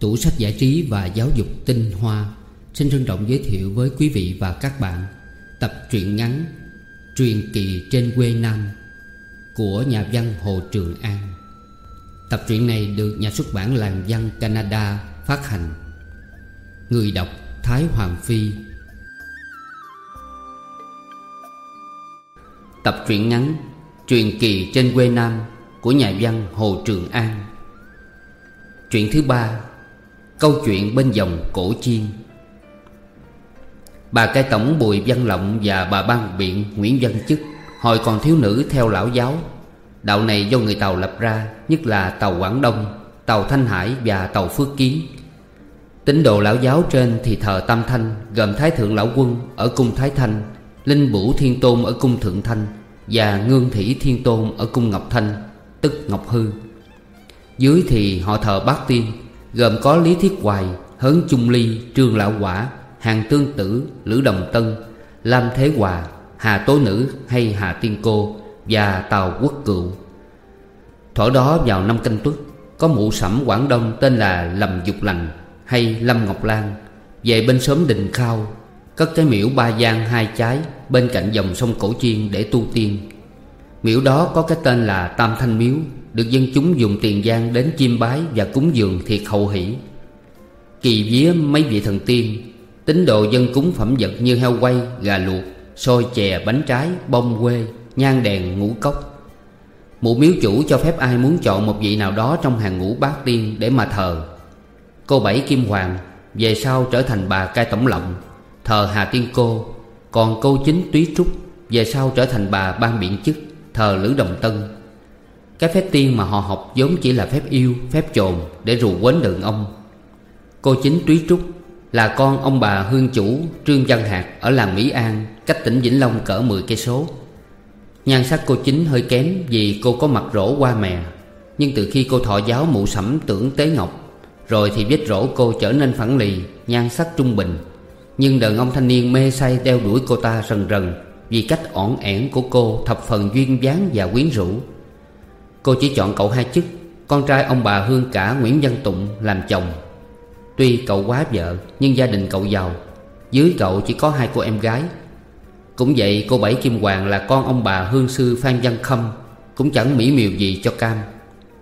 Tủ sách giải trí và giáo dục tinh hoa. Xin trân trọng giới thiệu với quý vị và các bạn Tập truyện ngắn Truyền kỳ trên quê Nam Của nhà văn Hồ Trường An. Tập truyện này được nhà xuất bản Làng Văn Canada phát hành. Người đọc Thái Hoàng Phi. Tập truyện ngắn Truyền kỳ trên quê Nam Của nhà văn Hồ Trường An. Truyện thứ ba Câu chuyện bên dòng cổ chiên. Bà cai tổng Bùi Văn Lộng và bà ban biện Nguyễn Văn Chức, Hồi còn thiếu nữ theo lão giáo. Đạo này do người Tàu lập ra, Nhất là Tàu Quảng Đông, Tàu Thanh Hải và Tàu Phước Kiến. Tín đồ lão giáo trên thì thờ Tam Thanh, Gồm Thái Thượng Lão Quân ở cung Thái Thanh, Linh Bủ Thiên Tôn ở cung Thượng Thanh Và Ngương Thủy Thiên Tôn ở cung Ngọc Thanh, Tức Ngọc Hư. Dưới thì họ thờ Bát Tiên. Gồm có Lý Thiết Hoài, Hớn Trung Ly, Trương Lão Quả, Hàng Tương Tử, Lữ Đồng Tân, Lam Thế Hòa, Hà Tố Nữ hay Hà Tiên Cô Và Tàu Quốc Cựu. Thổ đó vào năm canh tuất, Có mụ sẩm Quảng Đông tên là Lâm Dục Lành Hay Lâm Ngọc Lan. Về bên xóm Đình Khao, Cất cái miễu ba gian hai trái Bên cạnh dòng sông Cổ Chiên để tu tiên. Miễu đó có cái tên là Tam Thanh Miếu được dân chúng dùng tiền gian đến chiêm bái Và cúng dường thiệt hậu hỷ. Kỳ vía mấy vị thần tiên Tín đồ dân cúng phẩm vật như heo quay, gà luộc sôi chè, bánh trái, bông quê, nhang đèn, ngũ cốc. Mụ miếu chủ cho phép ai muốn chọn một vị nào đó Trong hàng ngũ bát tiên để mà thờ. Cô Bảy Kim Hoàng Về sau trở thành bà cai tổng lộng Thờ Hà Tiên Cô. Còn cô chính Túy Trúc Về sau trở thành bà ban biện chức Thờ Lữ Đồng Tân. Cái phép tiên mà họ học vốn chỉ là phép yêu, Phép trồn để rù quến đường ông. Cô chính Túy Trúc Là con ông bà Hương Chủ Trương Văn Hạc ở làng Mỹ An, Cách tỉnh Vĩnh Long cỡ 10 cây số. Nhan sắc cô chính hơi kém Vì cô có mặt rỗ qua mè, Nhưng từ khi cô thọ giáo mụ sẩm tưởng tế ngọc, Rồi thì vết rỗ cô trở nên phẳng lì, Nhan sắc trung bình. Nhưng đàn ông thanh niên mê say đeo đuổi cô ta rần rần Vì cách ổn ẻn của cô thập phần duyên dáng và quyến rũ. Cô chỉ chọn cậu hai chức. Con trai ông bà Hương cả Nguyễn Văn Tụng làm chồng. Tuy cậu quá vợ, Nhưng gia đình cậu giàu. Dưới cậu chỉ có hai cô em gái. Cũng vậy, cô Bảy Kim Hoàng là con ông bà hương sư Phan Văn Khâm, Cũng chẳng mỹ miều gì cho cam.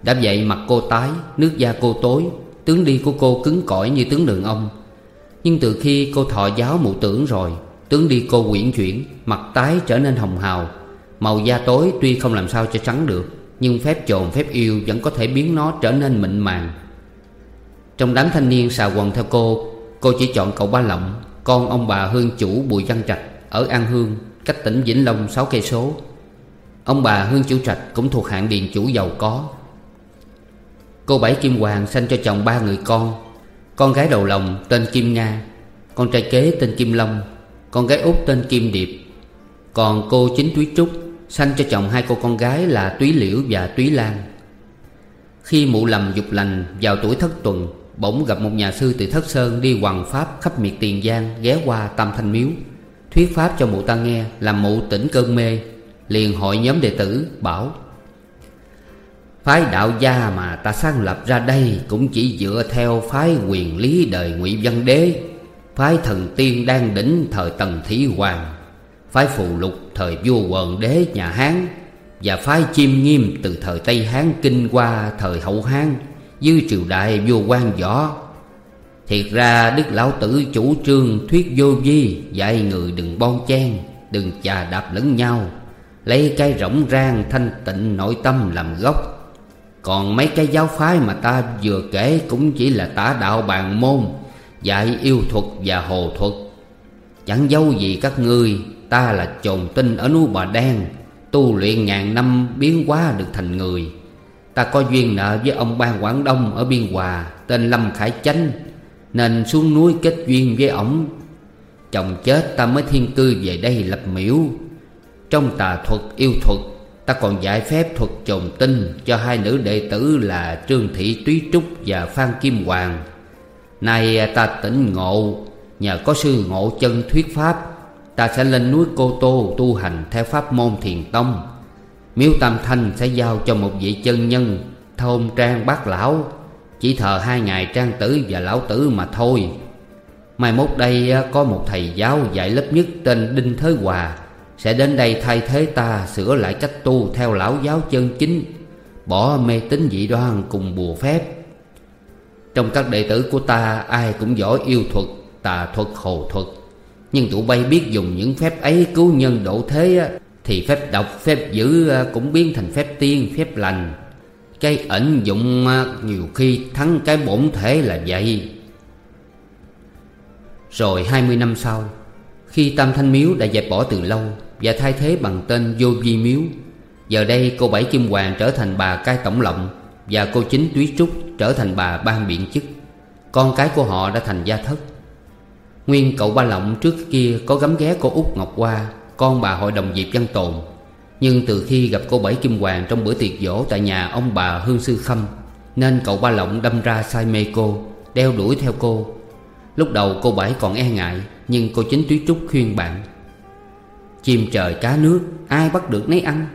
Đã vậy mặt cô tái, Nước da cô tối, Tướng đi của cô cứng cỏi như tướng đường ông. Nhưng từ khi cô thọ giáo mụ tưởng rồi, Tướng đi cô quyển chuyển, Mặt tái trở nên hồng hào. Màu da tối tuy không làm sao cho trắng được. Nhưng phép trộn phép yêu Vẫn có thể biến nó trở nên mịn màng. Trong đám thanh niên xà quần theo cô Cô chỉ chọn cậu Ba Lộng, Con ông bà hương chủ Bùi Văn Trạch Ở An Hương, Cách tỉnh Vĩnh Long 6 cây số. Ông bà Hương Chủ Trạch cũng thuộc hạng điền chủ giàu có. Cô Bảy Kim Hoàng sanh cho chồng ba người con. Con gái đầu lòng tên Kim Nga, Con trai kế tên Kim Long, Con gái út tên Kim Điệp. Còn cô chính Thúy Trúc Sanh cho chồng hai cô con gái là Túy Liễu và Túy Lan. Khi mụ lầm dục lành, vào tuổi thất tuần, Bỗng gặp một nhà sư từ Thất Sơn đi hoàng pháp khắp miệt tiền giang, Ghé qua Tam Thanh Miếu. Thuyết pháp cho mụ ta nghe Làm mụ tỉnh cơn mê, Liền hội nhóm đệ tử bảo, Phái đạo gia mà ta sáng lập ra đây Cũng chỉ dựa theo phái quyền lý đời ngụy Văn Đế, Phái thần tiên đang đỉnh thời Tần Thủy Hoàng. Phái phù lục thời vua quần đế nhà Hán Và phái chiêm nghiêm từ thời Tây Hán kinh qua thời Hậu Hán, Dư triều đại vua quan võ. Thiệt ra Đức Lão Tử chủ trương thuyết vô vi, Dạy người đừng bon chen, Đừng chà đạp lẫn nhau, Lấy cái rỗng rang thanh tịnh nội tâm làm gốc. Còn mấy cái giáo phái mà ta vừa kể Cũng chỉ là tả đạo bàn môn, Dạy yêu thuật và hồ thuật. Chẳng dâu gì các ngươi Ta là trồn tinh ở núi Bà Đen, Tu luyện ngàn năm biến hóa được thành người. Ta có duyên nợ với ông ban Quảng Đông ở Biên Hòa, Tên Lâm Khải Chánh, Nên xuống núi kết duyên với ổng. Chồng chết ta mới thiên cư về đây lập miễu. Trong tà thuật yêu thuật, Ta còn giải phép thuật trồn tinh Cho hai nữ đệ tử là Trương Thị Túy Trúc và Phan Kim Hoàng. Nay ta tỉnh ngộ, Nhờ có sư ngộ chân thuyết pháp Ta sẽ lên núi Cô Tô tu hành theo pháp môn thiền tông. Miếu Tam Thanh sẽ giao cho một vị chân nhân Thôn trang bác lão. Chỉ thờ hai ngài trang tử và lão tử mà thôi. Mai mốt đây có một thầy giáo dạy lớp nhất tên Đinh Thới Hòa. Sẽ đến đây thay thế ta sửa lại cách tu theo lão giáo chân chính. Bỏ mê tín dị đoan cùng bùa phép. Trong các đệ tử của ta ai cũng giỏi yêu thuật, tà thuật, hồ thuật. Nhưng tụi bay biết dùng những phép ấy cứu nhân độ thế Thì phép độc, phép dữ à, cũng biến thành phép tiên, phép lành. Cái ẩn dụng à, nhiều khi thắng cái bổn thể là vậy. Rồi 20 năm sau Khi Tam Thanh Miếu đã dẹp bỏ từ lâu Và thay thế bằng tên Vô Vi Miếu Giờ đây cô Bảy Kim Hoàng trở thành bà cai tổng lộng Và cô Chính Túy Trúc trở thành bà ban biện chức. Con cái của họ đã thành gia thất. Nguyên cậu Ba Lộng trước kia có gắm ghé cô út Ngọc Hoa, Con bà hội đồng Diệp Văn Tồn. Nhưng từ khi gặp cô Bảy Kim Hoàng trong bữa tiệc dỗ tại nhà ông bà Hương Sư Khâm, Nên cậu Ba Lộng đâm ra say mê cô, Đeo đuổi theo cô. Lúc đầu cô Bảy còn e ngại, Nhưng cô Chính Túy Trúc khuyên bạn. Chim trời cá nước, Ai bắt được nấy ăn.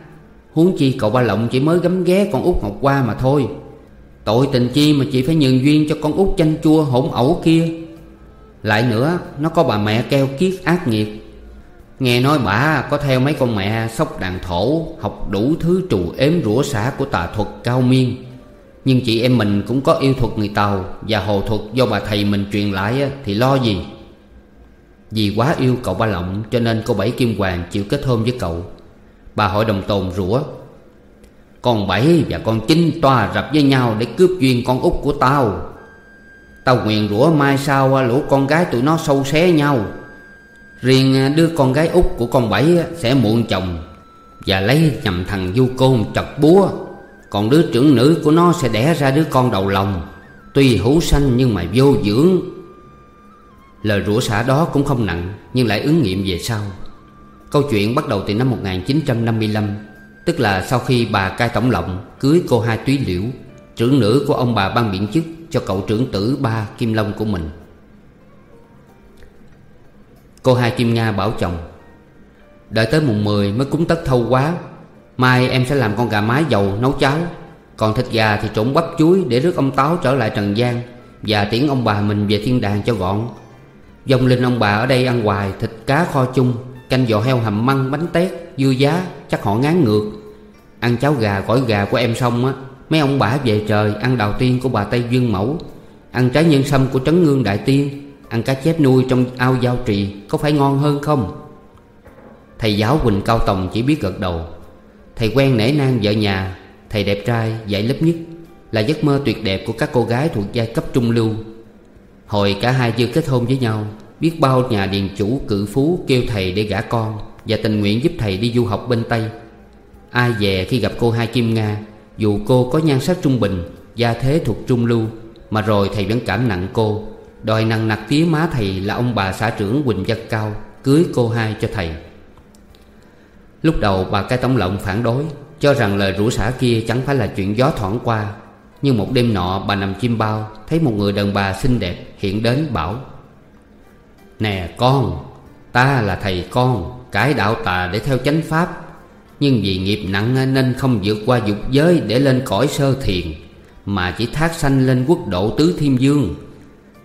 Huống chi cậu ba lộng chỉ mới gấm ghé con út Ngọc Hoa mà thôi. Tội tình chi mà chị phải nhường duyên cho con út chanh chua hỗn ẩu kia. Lại nữa, nó có bà mẹ keo kiết ác nghiệt. Nghe nói bà có theo mấy con mẹ sóc đàn thổ, Học đủ thứ trù ếm rủa xả của tà thuật cao miên. Nhưng chị em mình cũng có yêu thuật người Tàu Và hồ thuật do bà thầy mình truyền lại thì lo gì? Vì quá yêu cậu ba lộng, cho nên cô Bảy Kim Hoàng chịu kết hôn với cậu. Bà hội đồng tồn rủa, Con Bảy và con Chính toa rập với nhau Để cướp duyên con út của tao Tao nguyện rủa mai sau à, lũ con gái tụi nó sâu xé nhau. Riêng à, đứa con gái út của con Bảy à, sẽ muộn chồng Và lấy nhầm thằng du côn chật búa. Còn đứa trưởng nữ của nó sẽ đẻ ra đứa con đầu lòng, Tuy hữu sanh nhưng mà vô dưỡng. Lời rủa xả đó cũng không nặng, Nhưng lại ứng nghiệm về sau. Câu chuyện bắt đầu từ năm 1955 Tức là sau khi bà cai tổng lộng Cưới cô hai túy liễu, Trưởng nữ của ông bà ban biện chức. Cho cậu trưởng tử ba Kim Long của mình. Cô hai Kim Nga bảo chồng, Đợi tới mùng 10 mới cúng tất thâu quá, Mai em sẽ làm con gà mái dầu nấu cháo. Còn thịt gà thì trộn bắp chuối Để rước ông Táo trở lại Trần gian Và tiễn ông bà mình về thiên đàng cho gọn. Dòng linh ông bà ở đây ăn hoài, Thịt cá kho chung, Canh giò heo hầm măng, bánh tét, Dưa giá, chắc họ ngán ngược. Ăn cháo gà, gỏi gà của em xong á Mấy ông bả về trời, Ăn đào tiên của bà Tây Dương Mẫu, Ăn trái nhân sâm của Trấn Ngương Đại Tiên, Ăn cá chép nuôi trong ao giao trì, Có phải ngon hơn không? Thầy giáo Quỳnh Cao Tòng chỉ biết gật đầu. Thầy quen nể nang vợ nhà, Thầy đẹp trai, dạy lớp nhất, Là giấc mơ tuyệt đẹp của các cô gái thuộc giai cấp trung lưu. Hồi cả hai chưa kết hôn với nhau, Biết bao nhà điền chủ cự phú kêu thầy để gả con Và tình nguyện giúp thầy đi du học bên Tây. Ai về khi gặp cô Hai Kim Nga dù cô có nhan sắc trung bình, Gia thế thuộc trung lưu, Mà rồi thầy vẫn cảm nặng cô. Đòi nặng nặc tía má thầy là ông bà xã trưởng Quỳnh Văn Cao, Cưới cô hai cho thầy. Lúc đầu bà cai tổng lộng phản đối, Cho rằng lời rủ xả kia chẳng phải là chuyện gió thoảng qua. Nhưng một đêm nọ bà nằm chim bao, Thấy một người đàn bà xinh đẹp hiện đến bảo, Nè con, Ta là thầy con Cải đạo tà để theo chánh pháp nhưng vì nghiệp nặng nên không vượt qua dục giới Để lên cõi sơ thiền, Mà chỉ thác sanh lên quốc độ tứ thiên dương.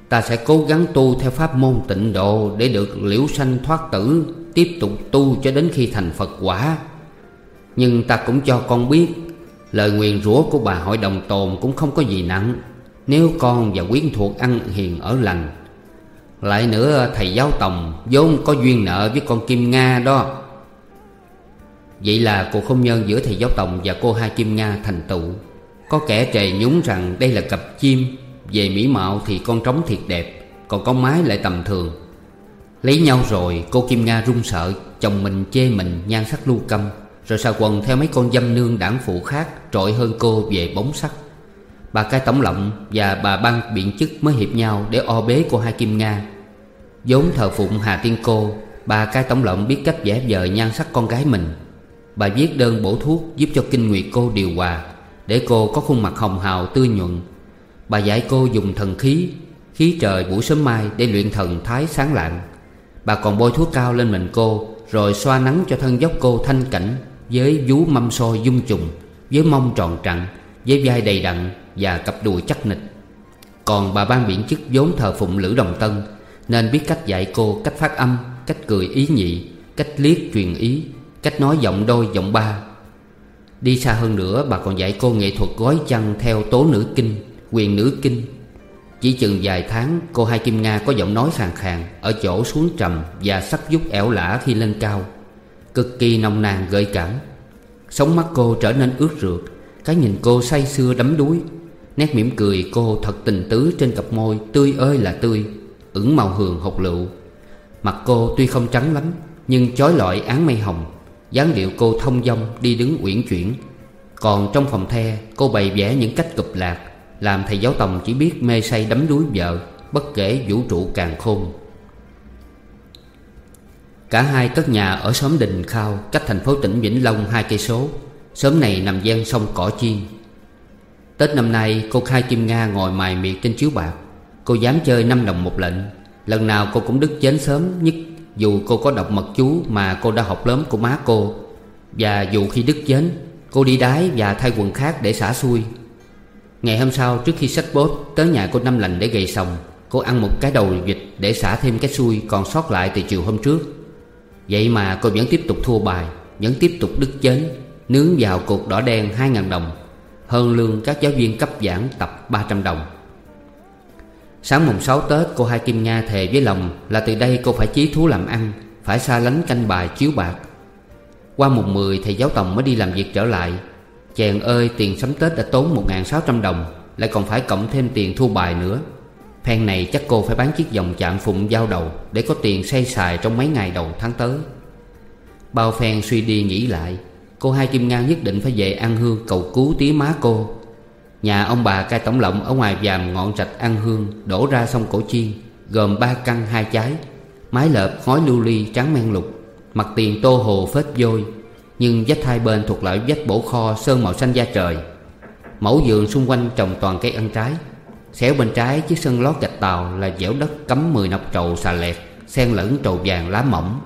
Ta sẽ cố gắng tu theo pháp môn tịnh độ Để được liễu sanh thoát tử, Tiếp tục tu cho đến khi thành Phật quả. Nhưng ta cũng cho con biết, Lời nguyền rủa của bà hội đồng tồn cũng không có gì nặng. Nếu con và quyến thuộc ăn hiền ở lành. Lại nữa, thầy giáo Tòng vốn có duyên nợ với con Kim Nga đó. Vậy là cuộc hôn nhân giữa thầy giáo Tòng và cô hai Kim Nga thành tựu. Có kẻ trề nhúng rằng đây là cặp chim, Về mỹ mạo thì con trống thiệt đẹp, Còn con mái lại tầm thường. Lấy nhau rồi, cô Kim Nga run sợ, Chồng mình chê mình nhan sắc lưu câm. Rồi xà quần theo mấy con dâm nương đảng phụ khác, Trội hơn cô về bóng sắc. Bà cai tổng lộng và bà ban biện chức mới hiệp nhau Để o bế cô hai Kim Nga. Vốn thờ phụng Hà Tiên Cô Bà cai tổng lộng biết cách vẽ vời nhan sắc con gái mình. Bà viết đơn bổ thuốc giúp cho kinh nguyệt cô điều hòa, Để cô có khuôn mặt hồng hào, tươi nhuận. Bà dạy cô dùng thần khí Khí trời buổi sớm mai để luyện thần thái sáng lạng. Bà còn bôi thuốc cao lên mình cô, Rồi xoa nắng cho thân dốc cô thanh cảnh Với vú mâm soi dung trùng, Với mông tròn trặn, Với vai đầy đặn Và cặp đùi chắc nịch. Còn bà ban biện chức vốn thờ phụng Lữ Đồng Tân, Nên biết cách dạy cô cách phát âm, Cách cười ý nhị, Cách liếc truyền ý. Cách nói giọng đôi giọng ba. Đi xa hơn nữa bà còn dạy cô nghệ thuật gói chăn Theo tố nữ kinh, quyền nữ kinh. Chỉ chừng vài tháng Cô Hai Kim Nga có giọng nói khàn khàn Ở chỗ xuống trầm Và sắc dút ẻo lả khi lên cao. Cực kỳ nồng nàn gợi cảm. Sống mắt cô trở nên ướt rượt Cái nhìn cô say sưa đắm đuối. Nét mỉm cười cô thật tình tứ trên cặp môi Tươi ơi là tươi. Ửng màu hường hột lựu. Mặt cô tuy không trắng lắm Nhưng chói lọi án mây hồng dáng điệu cô thông dong đi đứng uyển chuyển. Còn trong phòng the, Cô bày vẽ những cách cụp lạc, Làm thầy giáo tòng chỉ biết mê say đắm đuối vợ, Bất kể vũ trụ càng khôn. Cả hai cất nhà ở xóm Đình Khao, Cách thành phố tỉnh Vĩnh Long hai cây số. Xóm này nằm ven sông Cỏ Chiên. Tết năm nay, cô Khai Kim Nga ngồi mài miệt trên chiếu bạc. Cô dám chơi 5 đồng một lệnh. Lần nào cô cũng đứt chén sớm nhất dù cô có đọc mật chú mà cô đã học lớn của má cô, Và dù khi đứt chén Cô đi đái và thay quần khác để xả xuôi. Ngày hôm sau, trước khi sách bốt, Tới nhà cô Năm Lành để gầy sòng, Cô ăn một cái đầu vịt để xả thêm cái xuôi Còn sót lại từ chiều hôm trước. Vậy mà cô vẫn tiếp tục thua bài, Vẫn tiếp tục đứt chén Nướng vào cục đỏ đen 2.000 đồng, Hơn lương các giáo viên cấp giảng tập 300 đồng. Sáng mùng 6 Tết, cô Hai Kim Nga thề với lòng Là từ đây cô phải chí thú làm ăn, Phải xa lánh canh bài chiếu bạc. Qua mùng 10 thầy giáo Tòng mới đi làm việc trở lại. Chàng ơi, tiền sắm Tết đã tốn 1.600 đồng, Lại còn phải cộng thêm tiền thu bài nữa. Phen này chắc cô phải bán chiếc vòng chạm phụng giao đầu Để có tiền xây xài trong mấy ngày đầu tháng tới Bao phen suy đi nghĩ lại, Cô Hai Kim Nga nhất định phải về ăn hương cầu cứu tía má cô. Nhà ông bà cai tổng lộng ở ngoài vàm ngọn rạch ăn hương, Đổ ra sông Cổ Chiên, Gồm ba căn hai trái, Mái lợp ngói lưu ly trắng men lục, Mặt tiền tô hồ phết vôi, Nhưng vách hai bên thuộc loại vách bổ kho sơn màu xanh da trời. Mẫu vườn xung quanh trồng toàn cây ăn trái xẻo bên trái chiếc sân lót gạch tàu là dẻo đất cấm mười nọc trầu xà lẹt, Xen lẫn trầu vàng lá mỏng.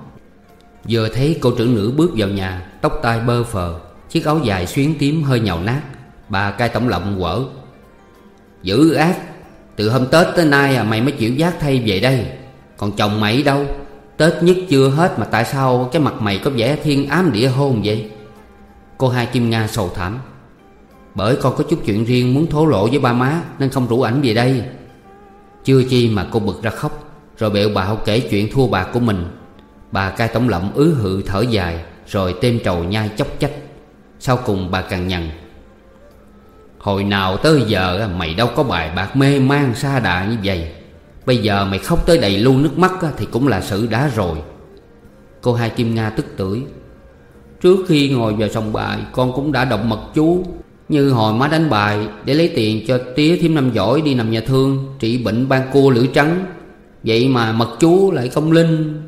Vừa thấy cô trưởng nữ bước vào nhà, Tóc tai bơ phờ, Chiếc áo dài xuyến tím hơi nhàu nát Bà cai tổng lộng quở. Dữ ác Từ hôm Tết tới nay à, mày mới chịu giác thay về đây. Còn chồng mày đâu? Tết nhất chưa hết mà tại sao cái mặt mày có vẻ thiên ám địa hôn vậy? Cô hai Kim Nga sầu thảm. Bởi con có chút chuyện riêng muốn thổ lộ với ba má Nên không rủ ảnh về đây. Chưa chi mà cô bực ra khóc Rồi bẹo bạo kể chuyện thua bạc của mình. Bà cai tổng lộng ứ hự thở dài Rồi tem trầu nhai chốc chách. Sau cùng bà càng nhằn. Hồi nào tới giờ mày đâu có bài bạc mê man xa đà như vậy. Bây giờ mày khóc tới đầy luôn nước mắt thì cũng là sự đã rồi. Cô hai Kim Nga tức tưởi. Trước khi ngồi vào sòng bài, con cũng đã đọc mật chú. Như hồi má đánh bài, để lấy tiền cho tía thím năm giỏi đi nằm nhà thương, Trị bệnh ban cua lưỡi trắng. Vậy mà mật chú lại không linh.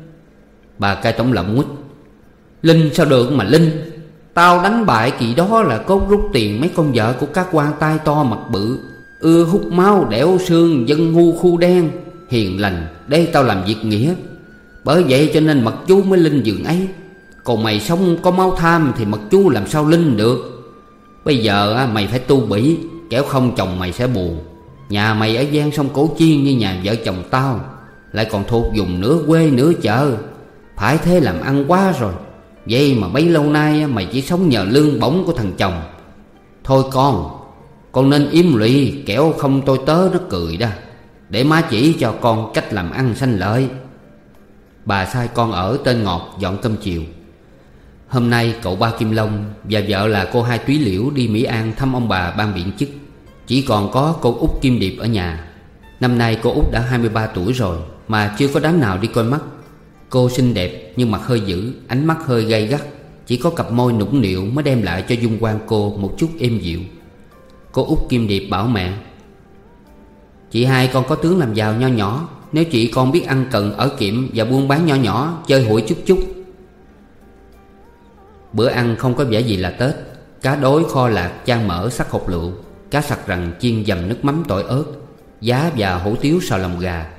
Bà cai tổng lậm quýt. Linh sao được mà linh? Tao đánh bại kỳ đó là cốt rút tiền mấy con vợ của các quan tai to mặt bự. Ưa hút máu đẻo xương dân ngu khu đen, Hiền lành, đây tao làm việc nghĩa. Bởi vậy cho nên mật chú mới linh giường ấy. Còn mày sống có máu tham thì mật chú làm sao linh được? Bây giờ mày phải tu bỉ Kéo không chồng mày sẽ buồn. Nhà mày ở gian sông Cổ Chiên như nhà vợ chồng tao, Lại còn thuộc dùng nửa quê nửa chợ. Phải thế làm ăn quá rồi. Vậy mà bấy lâu nay mày chỉ sống nhờ lương bổng của thằng chồng. Thôi con Con nên im lụy, kẻo không tôi tớ nó cười đó. Để má chỉ cho con cách làm ăn sanh lợi. Bà sai con ở tên Ngọt dọn cơm chiều. Hôm nay cậu ba Kim Long Và vợ là cô hai Túy Liễu đi Mỹ An thăm ông bà ban biện chức. Chỉ còn có cô út Kim Điệp ở nhà. Năm nay cô út đã 23 tuổi rồi Mà chưa có đám nào đi coi mắt. Cô xinh đẹp nhưng mặt hơi dữ, Ánh mắt hơi gay gắt. Chỉ có cặp môi nũng nịu mới đem lại cho dung quan cô một chút êm dịu. Cô út Kim Điệp bảo mẹ, Chị hai con có tướng làm giàu nho nhỏ, Nếu chị con biết ăn cần ở kiệm Và buôn bán nho nhỏ, Chơi hụi chút chút. Bữa ăn không có vẻ gì là Tết. Cá đối, kho lạc, chan mỡ, sắc hột lựu, Cá sặc rằng chiên dầm nước mắm tỏi ớt, Giá và hủ tiếu xào lòng gà.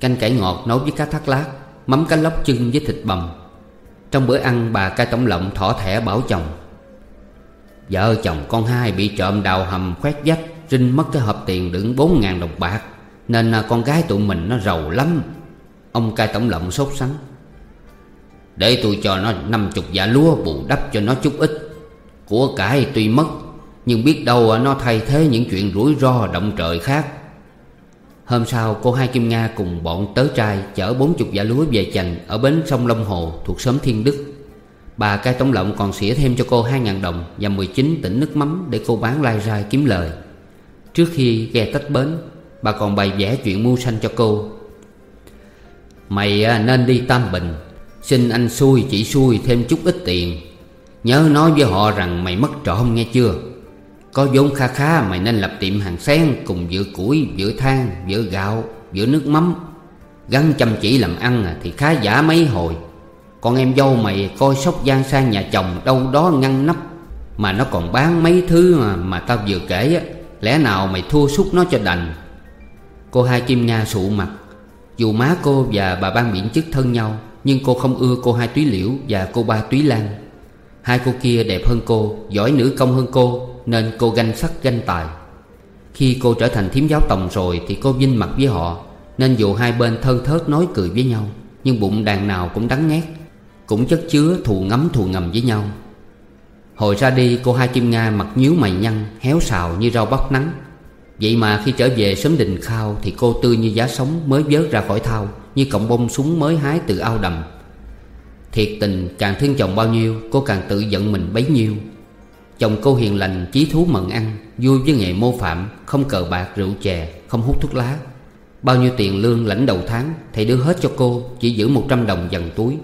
Canh cải ngọt nấu với cá thác lát. Mắm cá lóc chưng với thịt bằm. Trong bữa ăn, bà cai tổng lộng thỏ thẻ bảo chồng, Vợ chồng con hai bị trộm đào hầm khoét vách, rinh mất cái hộp tiền đựng bốn ngàn đồng bạc, Nên à, con gái tụi mình nó giàu lắm. Ông cai tổng lộng sốt sắng, Để tôi cho nó năm chục dạ lúa bù đắp cho nó chút ít. Của cải tuy mất, Nhưng biết đâu à, nó thay thế những chuyện rủi ro động trời khác. Hôm sau, cô Hai Kim Nga cùng bọn tớ trai Chở bốn chục dạ lúa về chành Ở bến sông Long Hồ thuộc xóm Thiên Đức. Bà cai tổng lộng còn xỉa thêm cho cô hai ngàn đồng Và 19 tỉnh nước mắm Để cô bán lai rai kiếm lời. Trước khi ghe tách bến, Bà còn bày vẽ chuyện mưu sanh cho cô. Mày à, nên đi Tam Bình, Xin anh xui chỉ xui thêm chút ít tiền. Nhớ nói với họ rằng mày mất trộm, nghe chưa? Có vốn kha khá mày nên lập tiệm hàng sen Cùng giữa củi, giữa than, giữa gạo, giữa nước mắm. Gắn chăm chỉ làm ăn à, thì khá giả mấy hồi. Con em dâu mày coi sóc gian sang nhà chồng đâu đó ngăn nắp Mà nó còn bán mấy thứ mà, mà tao vừa kể á. Lẽ nào mày thua sút nó cho đành? Cô hai Kim Nga sụ mặt. Dù má cô và bà ban miễn chức thân nhau Nhưng cô không ưa cô hai Túy Liễu và cô ba Túy Lan. Hai cô kia đẹp hơn cô, Giỏi nữ công hơn cô, Nên cô ganh sắc ganh tài. Khi cô trở thành thím giáo tòng rồi Thì cô vinh mặt với họ, Nên dù hai bên thân thớt nói cười với nhau, Nhưng bụng đàn nào cũng đắng ngát, Cũng chất chứa thù ngấm thù ngầm với nhau. Hồi ra đi, cô hai Kim Nga mặt nhíu mày nhăn, Héo xào như rau bắp nắng. Vậy mà khi trở về sớm đình khao Thì cô tươi như giá sống mới vớt ra khỏi thao, Như cọng bông súng mới hái từ ao đầm. Thiệt tình càng thương chồng bao nhiêu Cô càng tự giận mình bấy nhiêu. Chồng cô hiền lành, chí thú mận ăn Vui với nghề mô phạm Không cờ bạc, rượu chè, không hút thuốc lá. Bao nhiêu tiền lương lãnh đầu tháng Thầy đưa hết cho cô Chỉ giữ 100 đồng dần túi.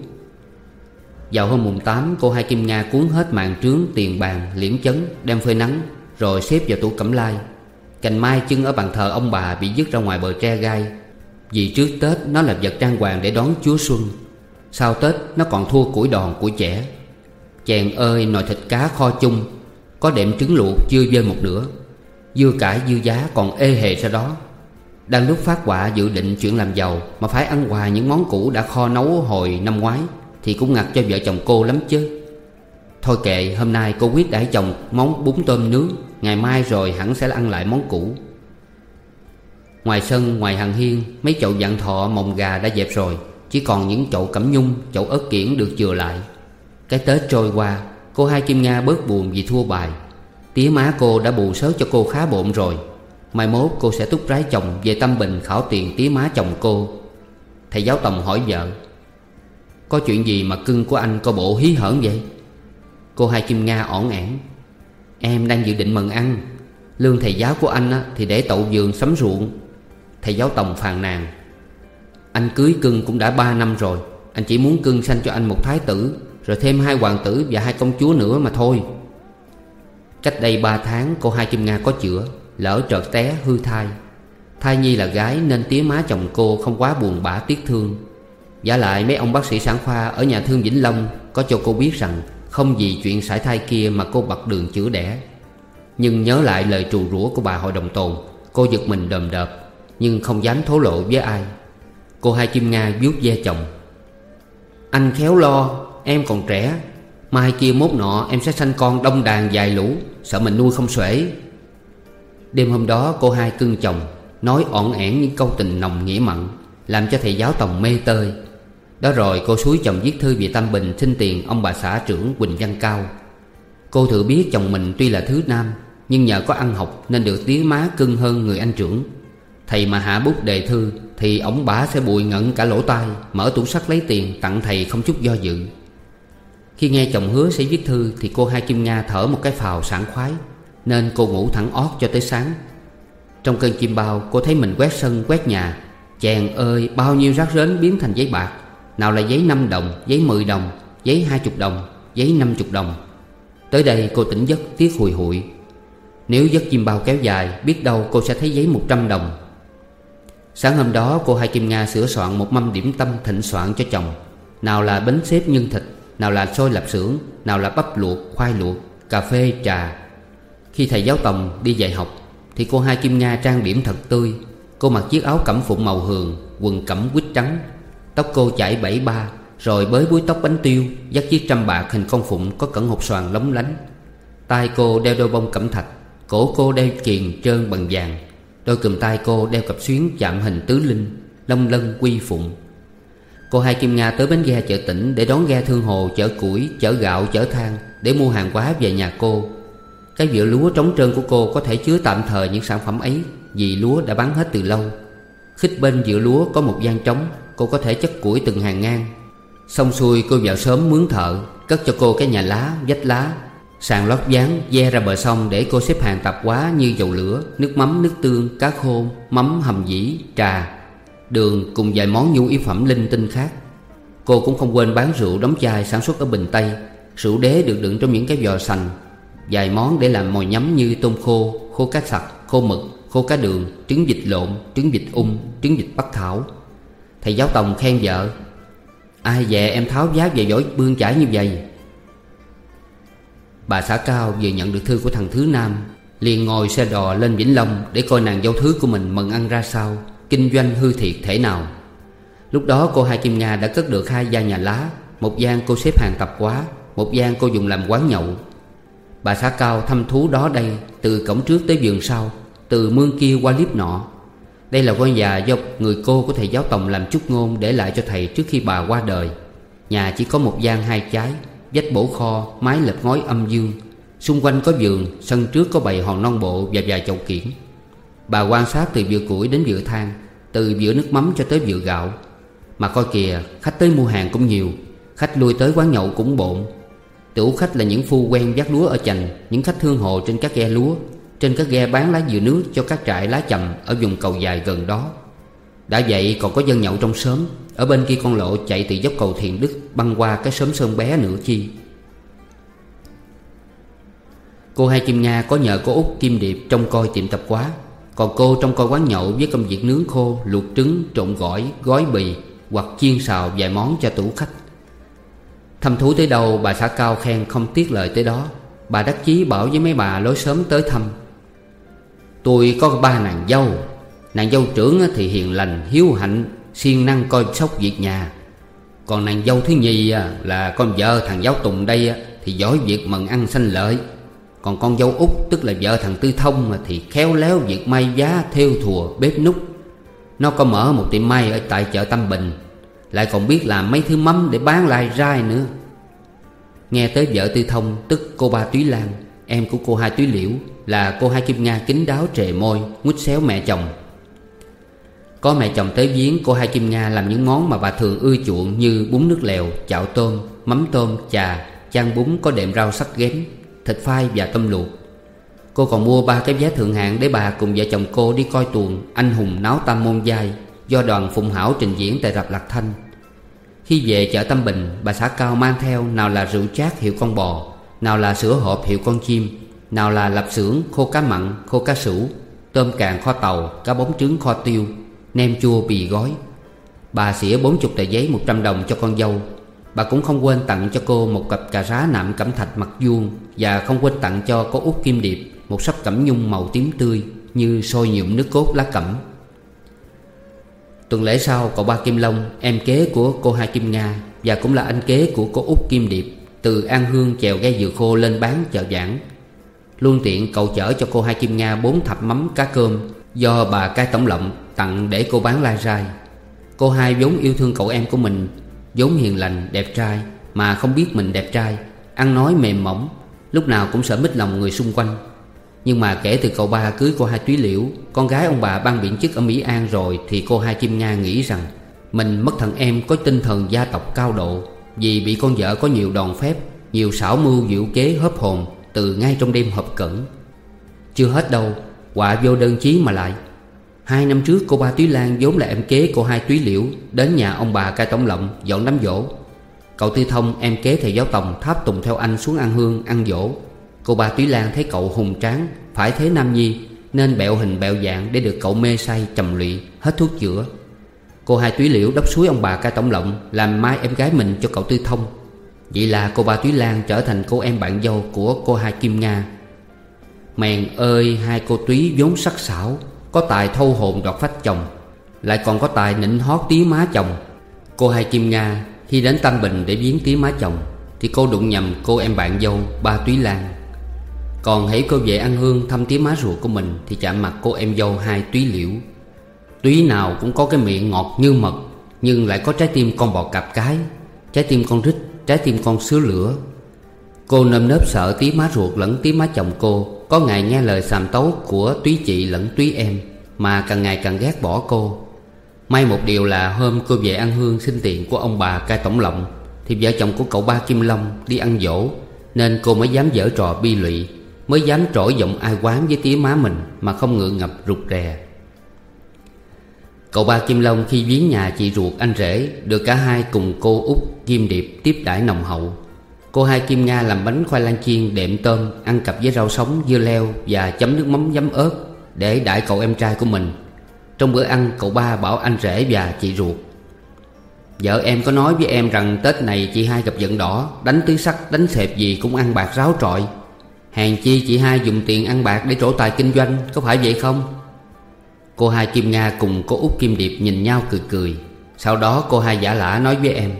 Vào hôm mùng 8 cô Hai Kim Nga cuốn hết mạng trướng tiền bàn liễn chấn Đem phơi nắng Rồi xếp vào tủ cẩm lai. Cành mai chưng ở bàn thờ ông bà bị dứt ra ngoài bờ tre gai. Vì trước Tết nó là vật trang hoàng để đón Chúa Xuân. Sau Tết, nó còn thua củi đòn của trẻ. Chàng ơi, nồi thịt cá kho chung, Có đệm trứng luộc chưa dơi một nửa. Dưa cải, dưa giá còn ê hề sau đó. Đang lúc phát quả dự định chuyện làm giàu Mà phải ăn hoài những món cũ đã kho nấu hồi năm ngoái, thì cũng ngặt cho vợ chồng cô lắm chứ. Thôi kệ, hôm nay cô quyết đãi chồng món bún tôm nướng, Ngày mai rồi hẳn sẽ ăn lại món cũ. Ngoài sân, ngoài hàng hiên, Mấy chậu dặn thọ mồng gà đã dẹp rồi. Chỉ còn những chậu cẩm nhung Chậu ớt kiển được chừa lại. Cái Tết trôi qua Cô hai Kim Nga bớt buồn vì thua bài. Tía má cô đã bù sớt cho cô khá bộn rồi. Mai mốt cô sẽ túc rái chồng Về Tâm Bình khảo tiền tía má chồng cô. Thầy giáo tòng hỏi vợ có chuyện gì mà cưng của anh có bộ hí hởn vậy? Cô hai Kim Nga ổn ẻn Em đang dự định mừng ăn. Lương thầy giáo của anh á, thì để tậu vườn sắm ruộng. Thầy giáo Tòng phàn nàn anh cưới cưng cũng đã ba năm rồi. Anh chỉ muốn cưng sanh cho anh một thái tử, Rồi thêm hai hoàng tử và hai công chúa nữa mà thôi. Cách đây ba tháng, cô hai Kim Nga có chữa, Lỡ trợt té, hư thai. Thai nhi là gái nên tía má chồng cô không quá buồn bã tiếc thương. Giả lại mấy ông bác sĩ sản khoa ở nhà thương Vĩnh Long Có cho cô biết rằng Không vì chuyện sải thai kia mà cô bật đường chữa đẻ. Nhưng nhớ lại lời trù rủa của bà hội đồng tồn, Cô giật mình đờm đợp, Nhưng không dám thố lộ với ai. Cô hai chim Nga vuốt ve chồng. Anh khéo lo, Em còn trẻ. Mai kia mốt nọ em sẽ sanh con đông đàn dài lũ, Sợ mình nuôi không xuể. Đêm hôm đó cô hai cưng chồng, Nói ọn ẻn những câu tình nồng nghĩa mặn, Làm cho thầy giáo tòng mê tơi. Đó rồi cô suối chồng viết thư về Tam Bình xin tiền ông bà xã trưởng Quỳnh Văn Cao. Cô thử biết chồng mình tuy là thứ nam, Nhưng nhờ có ăn học nên được tía má cưng hơn người anh trưởng. Thầy mà hạ bút đề thư Thì ổng bả sẽ bụi ngẩn cả lỗ tai Mở tủ sắt lấy tiền tặng thầy không chút do dự. Khi nghe chồng hứa sẽ viết thư Thì cô hai Kim Nga thở một cái phào sảng khoái Nên cô ngủ thẳng ót cho tới sáng. Trong cơn chim bao cô thấy mình quét sân quét nhà. Chàng ơi bao nhiêu rác rến biến thành giấy bạc. Nào là giấy 5 đồng, giấy 10 đồng, giấy 20 đồng, giấy 50 đồng. Tới đây cô tỉnh giấc tiếc hùi hụi. Nếu giấc chim bao kéo dài Biết đâu cô sẽ thấy giấy 100 đồng. Sáng hôm đó cô Hai Kim Nga sửa soạn một mâm điểm tâm thịnh soạn cho chồng. Nào là bánh xếp nhân thịt Nào là xôi lạp xưởng Nào là bắp luộc, khoai luộc, cà phê, trà. Khi thầy giáo tòng đi dạy học Thì cô Hai Kim Nga trang điểm thật tươi. Cô mặc chiếc áo cẩm phụng màu hường Quần cẩm quýt trắng. Tóc cô chảy bảy ba Rồi bới búi tóc bánh tiêu Dắt chiếc trăm bạc hình con phụng Có cẩn hột xoàn lóng lánh. Tay cô đeo đôi bông cẩm thạch Cổ cô đeo kiền trơn bằng vàng. Đôi cùm tay cô đeo cặp xuyến chạm hình tứ linh Long lân quy phụng. Cô hai Kim Nga tới bến ghe chợ tỉnh Để đón ghe thương hồ chở củi, chở gạo, chở than Để mua hàng hóa về nhà cô. Cái vựa lúa trống trơn của cô Có thể chứa tạm thời những sản phẩm ấy Vì lúa đã bán hết từ lâu. Khích bên vựa lúa có một gian trống Cô có thể chất củi từng hàng ngang. Xong xuôi cô vào sớm mướn thợ Cất cho cô cái nhà lá, vách lá Sàn lót dán, ve ra bờ sông Để cô xếp hàng tạp hóa như dầu lửa Nước mắm, nước tương, cá khô, mắm hầm dĩ, trà Đường cùng vài món nhu yếu phẩm linh tinh khác. Cô cũng không quên bán rượu đóng chai sản xuất ở Bình Tây. Rượu đế được đựng trong những cái giò sành Vài món để làm mồi nhắm như tôm khô, khô cá sặc, khô mực, khô cá đường Trứng vịt lộn, trứng vịt ung, trứng vịt bắc thảo. Thầy giáo Tòng khen vợ Ai về em tháo giá về giỏi bươn chải như vậy. Bà xã Cao vừa nhận được thư của thằng Thứ Nam, Liền ngồi xe đò lên Vĩnh Long Để coi nàng dâu thứ của mình mừng ăn ra sao, Kinh doanh hư thiệt thể nào. Lúc đó cô Hai Kim Nga đã cất được hai gian nhà lá, Một gian cô xếp hàng tập quá Một gian cô dùng làm quán nhậu. Bà xã Cao thăm thú đó đây, Từ cổng trước tới vườn sau, Từ mương kia qua liếp nọ. Đây là con già do người cô của thầy giáo Tòng làm chút ngôn Để lại cho thầy trước khi bà qua đời. Nhà chỉ có một gian hai trái Vách bổ kho, mái lợp ngói âm dương. Xung quanh có vườn, sân trước có bầy hòn non bộ và vài chậu kiển. Bà quan sát từ vựa củi đến vựa than Từ vựa nước mắm cho tới vựa gạo. Mà coi kìa, khách tới mua hàng cũng nhiều Khách lui tới quán nhậu cũng bộn. Tiểu khách là những phu quen vác lúa ở chành Những khách thương hộ trên các ghe lúa Trên các ghe bán lá dừa nước cho các trại lá chầm Ở vùng cầu dài gần đó. Đã vậy còn có dân nhậu trong sớm ở bên kia con lộ chạy từ dốc cầu Thiền Đức Băng qua cái xóm sơn bé nửa chi. Cô hai Kim Nga có nhờ cô út Kim Điệp trông coi tiệm tập quá Còn cô trông coi quán nhậu với công việc nướng khô, luộc trứng, trộn gỏi, gói bì Hoặc chiên xào vài món cho tủ khách. Thăm thú tới đâu bà xã Cao khen không tiếc lời tới đó. Bà đắc chí bảo với mấy bà lối sớm tới thăm. Tôi có ba nàng dâu. Nàng dâu trưởng thì hiền lành, hiếu hạnh siêng năng coi sóc việc nhà. Còn nàng dâu thứ nhì à, là con vợ thằng giáo Tùng đây à, Thì giỏi việc mần ăn sanh lợi. Còn con dâu út tức là vợ thằng Tư Thông à, Thì khéo léo việc may giá, theo thùa, bếp nút Nó có mở một tiệm may ở tại chợ Tâm Bình Lại còn biết làm mấy thứ mắm để bán lai rai nữa. Nghe tới vợ Tư Thông tức cô ba Túy Lan Em của cô hai Túy Liễu Là cô hai Kim Nga kính đáo trề môi Ngút xéo mẹ chồng. Có mẹ chồng tới viếng cô hai Kim Nga Làm những món mà bà thường ưa chuộng Như bún nước lèo, chảo tôm, mắm tôm, trà Chan bún có đệm rau sắc ghém Thịt phai và tôm luộc. Cô còn mua ba cái vé thượng hạng Để bà cùng vợ chồng cô đi coi tuồng Anh hùng náo tam môn giai Do đoàn Phụng Hảo trình diễn tại Rạp Lạc Thanh. Khi về chợ Tâm Bình Bà xã Cao mang theo Nào là rượu chát hiệu con bò Nào là sữa hộp hiệu con chim Nào là lạp xưởng khô cá mặn Khô cá sủ Tôm càng kho tàu Cá bóng trứng kho tiêu. Nem chua bì gói. Bà xỉa 40 tờ giấy 100 đồng cho con dâu. Bà cũng không quên tặng cho cô một cặp cà rá nạm cẩm thạch mặt vuông Và không quên tặng cho cô út Kim Điệp Một sắp cẩm nhung màu tím tươi Như sôi nhuộm nước cốt lá cẩm. Tuần lễ sau, cậu ba Kim Long, Em kế của cô hai Kim Nga Và cũng là anh kế của cô út Kim Điệp Từ An Hương chèo ghe dừa khô lên bán chợ giảng Luôn tiện cậu chở cho cô hai Kim Nga bốn thập mắm cá cơm Do bà cai tổng lộng tặng để cô bán lai rai. Cô hai vốn yêu thương cậu em của mình vốn hiền lành, đẹp trai Mà không biết mình đẹp trai Ăn nói mềm mỏng Lúc nào cũng sợ mít lòng người xung quanh. Nhưng mà kể từ cậu ba cưới cô hai túy liễu Con gái ông bà ban biện chức ở Mỹ An rồi Thì cô hai Kim Nga nghĩ rằng Mình mất thằng em có tinh thần gia tộc cao độ Vì bị con vợ có nhiều đòn phép Nhiều xảo mưu diệu kế hớp hồn Từ ngay trong đêm hợp cẩn. Chưa hết đâu Quả vô đơn chí mà lại. Hai năm trước, cô ba Túy Lan vốn là em kế cô hai Túy Liễu Đến nhà ông bà cai tổng lộng dọn đám dỗ Cậu Tư Thông, em kế thầy giáo tòng, tháp tùng theo anh xuống ăn hương ăn dỗ Cô ba Túy Lan thấy cậu hùng tráng, Phải thế Nam Nhi, Nên bẹo hình bẹo dạng để được cậu mê say, trầm lụy, Hết thuốc chữa. Cô hai Túy Liễu đốc suối ông bà ca tổng lộng, Làm mai em gái mình cho cậu Tư Thông. Vậy là cô ba Túy Lan trở thành cô em bạn dâu của cô hai Kim Nga. Mèn ơi, hai cô Túy vốn sắc sảo. Có tài thâu hồn đọt phách chồng, Lại còn có tài nịnh hót tí má chồng. Cô hai Kim Nga khi đến Tam Bình để viếng tí má chồng, Thì cô đụng nhầm cô em bạn dâu, ba Túy Lan. Còn hãy cô về ăn hương thăm tía má ruột của mình, Thì chạm mặt cô em dâu hai túy liễu. Túy nào cũng có cái miệng ngọt như mật, Nhưng lại có trái tim con bò cạp cái, Trái tim con rít, Trái tim con sứa lửa. Cô nơm nớp sợ tí má ruột lẫn tí má chồng cô có ngày nghe lời sàm tấu của túy chị lẫn túy em, Mà càng ngày càng ghét bỏ cô. May một điều là hôm cô về ăn hương xin tiền của ông bà cai tổng lộng, Thì vợ chồng của cậu ba Kim Long đi ăn dỗ, Nên cô mới dám dở trò bi lụy, Mới dám trỗi giọng ai quán với tía má mình Mà không ngựa ngập rụt rè. Cậu ba Kim Long khi viếng nhà chị ruột anh rể, Được cả hai cùng cô út Kim Điệp tiếp đãi nồng hậu. Cô hai Kim Nga làm bánh khoai lang chiên đệm tôm Ăn cặp với rau sống, dưa leo Và chấm nước mắm giấm ớt Để đãi cậu em trai của mình. Trong bữa ăn cậu ba bảo anh rể và chị ruột Vợ em có nói với em rằng Tết này chị hai gặp giận đỏ Đánh tứ sắc, đánh xẹp gì cũng ăn bạc ráo trọi. Hàng chi chị hai dùng tiền ăn bạc để trổ tài kinh doanh Có phải vậy không? Cô hai Kim Nga cùng cô út Kim Điệp nhìn nhau cười cười. Sau đó cô hai giả lả nói với em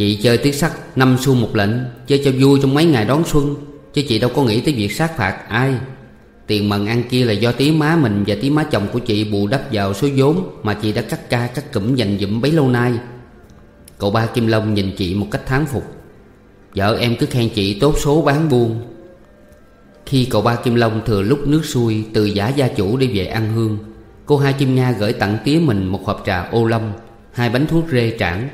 Chị chơi tiết sắc năm xu một lệnh, Chơi cho vui trong mấy ngày đón xuân, Chứ chị đâu có nghĩ tới việc sát phạt ai. Tiền mần ăn kia là do tí má mình và tí má chồng của chị bù đắp vào số vốn Mà chị đã cắt ca, cắt cụm dành dụm bấy lâu nay. Cậu ba Kim Long nhìn chị một cách thán phục. Vợ em cứ khen chị tốt số bán buôn. Khi cậu ba Kim Long thừa lúc nước xuôi, Từ giả gia chủ đi về ăn hương, Cô hai Kim Nga gửi tặng tía mình một hộp trà ô long, Hai bánh thuốc rê trảng.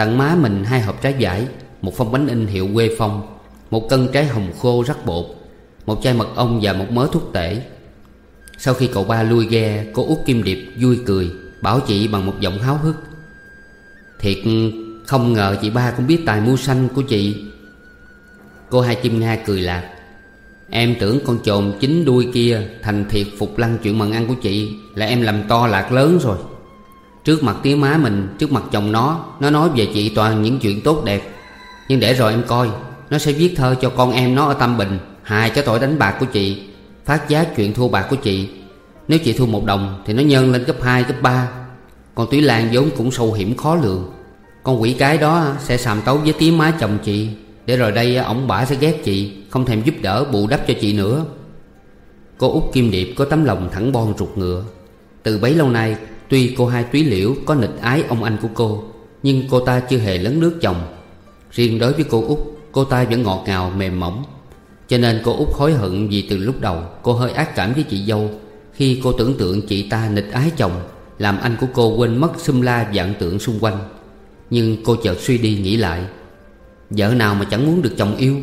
Tặng má mình hai hộp trái giải Một phong bánh in hiệu quê phong, Một cân trái hồng khô rắc bột, Một chai mật ong và một mớ thuốc tể. Sau khi cậu ba lui ghe, Cô út Kim Điệp vui cười, Bảo chị bằng một giọng háo hức. Thiệt, không ngờ chị ba cũng biết tài mua xanh của chị. Cô hai Kim Nga cười lạc. Em tưởng con trồn chính đuôi kia Thành thiệt phục lăng chuyện mần ăn của chị, Là em làm to lạc lớn rồi. Trước mặt tía má mình Trước mặt chồng nó Nó nói về chị toàn những chuyện tốt đẹp. Nhưng để rồi em coi Nó sẽ viết thơ cho con em nó ở Tâm Bình Hài cho tội đánh bạc của chị Phát giá chuyện thua bạc của chị. Nếu chị thua một đồng Thì nó nhân lên gấp 2, gấp 3 Còn Túy Lan vốn cũng sâu hiểm khó lường. Con quỷ cái đó sẽ sàm tấu với tía má chồng chị. Để rồi đây ổng bả sẽ ghét chị Không thèm giúp đỡ bù đắp cho chị nữa. Cô út Kim Điệp có tấm lòng thẳng bon ruột ngựa. Từ bấy lâu nay Tuy cô hai túy liễu có nịch ái ông anh của cô, Nhưng cô ta chưa hề lấn nước chồng. Riêng đối với cô út, Cô ta vẫn ngọt ngào, mềm mỏng. Cho nên cô út hối hận vì từ lúc đầu Cô hơi ác cảm với chị dâu, Khi cô tưởng tượng chị ta nịch ái chồng, Làm anh của cô quên mất xâm la dạng tượng xung quanh. Nhưng cô chợt suy đi nghĩ lại, Vợ nào mà chẳng muốn được chồng yêu?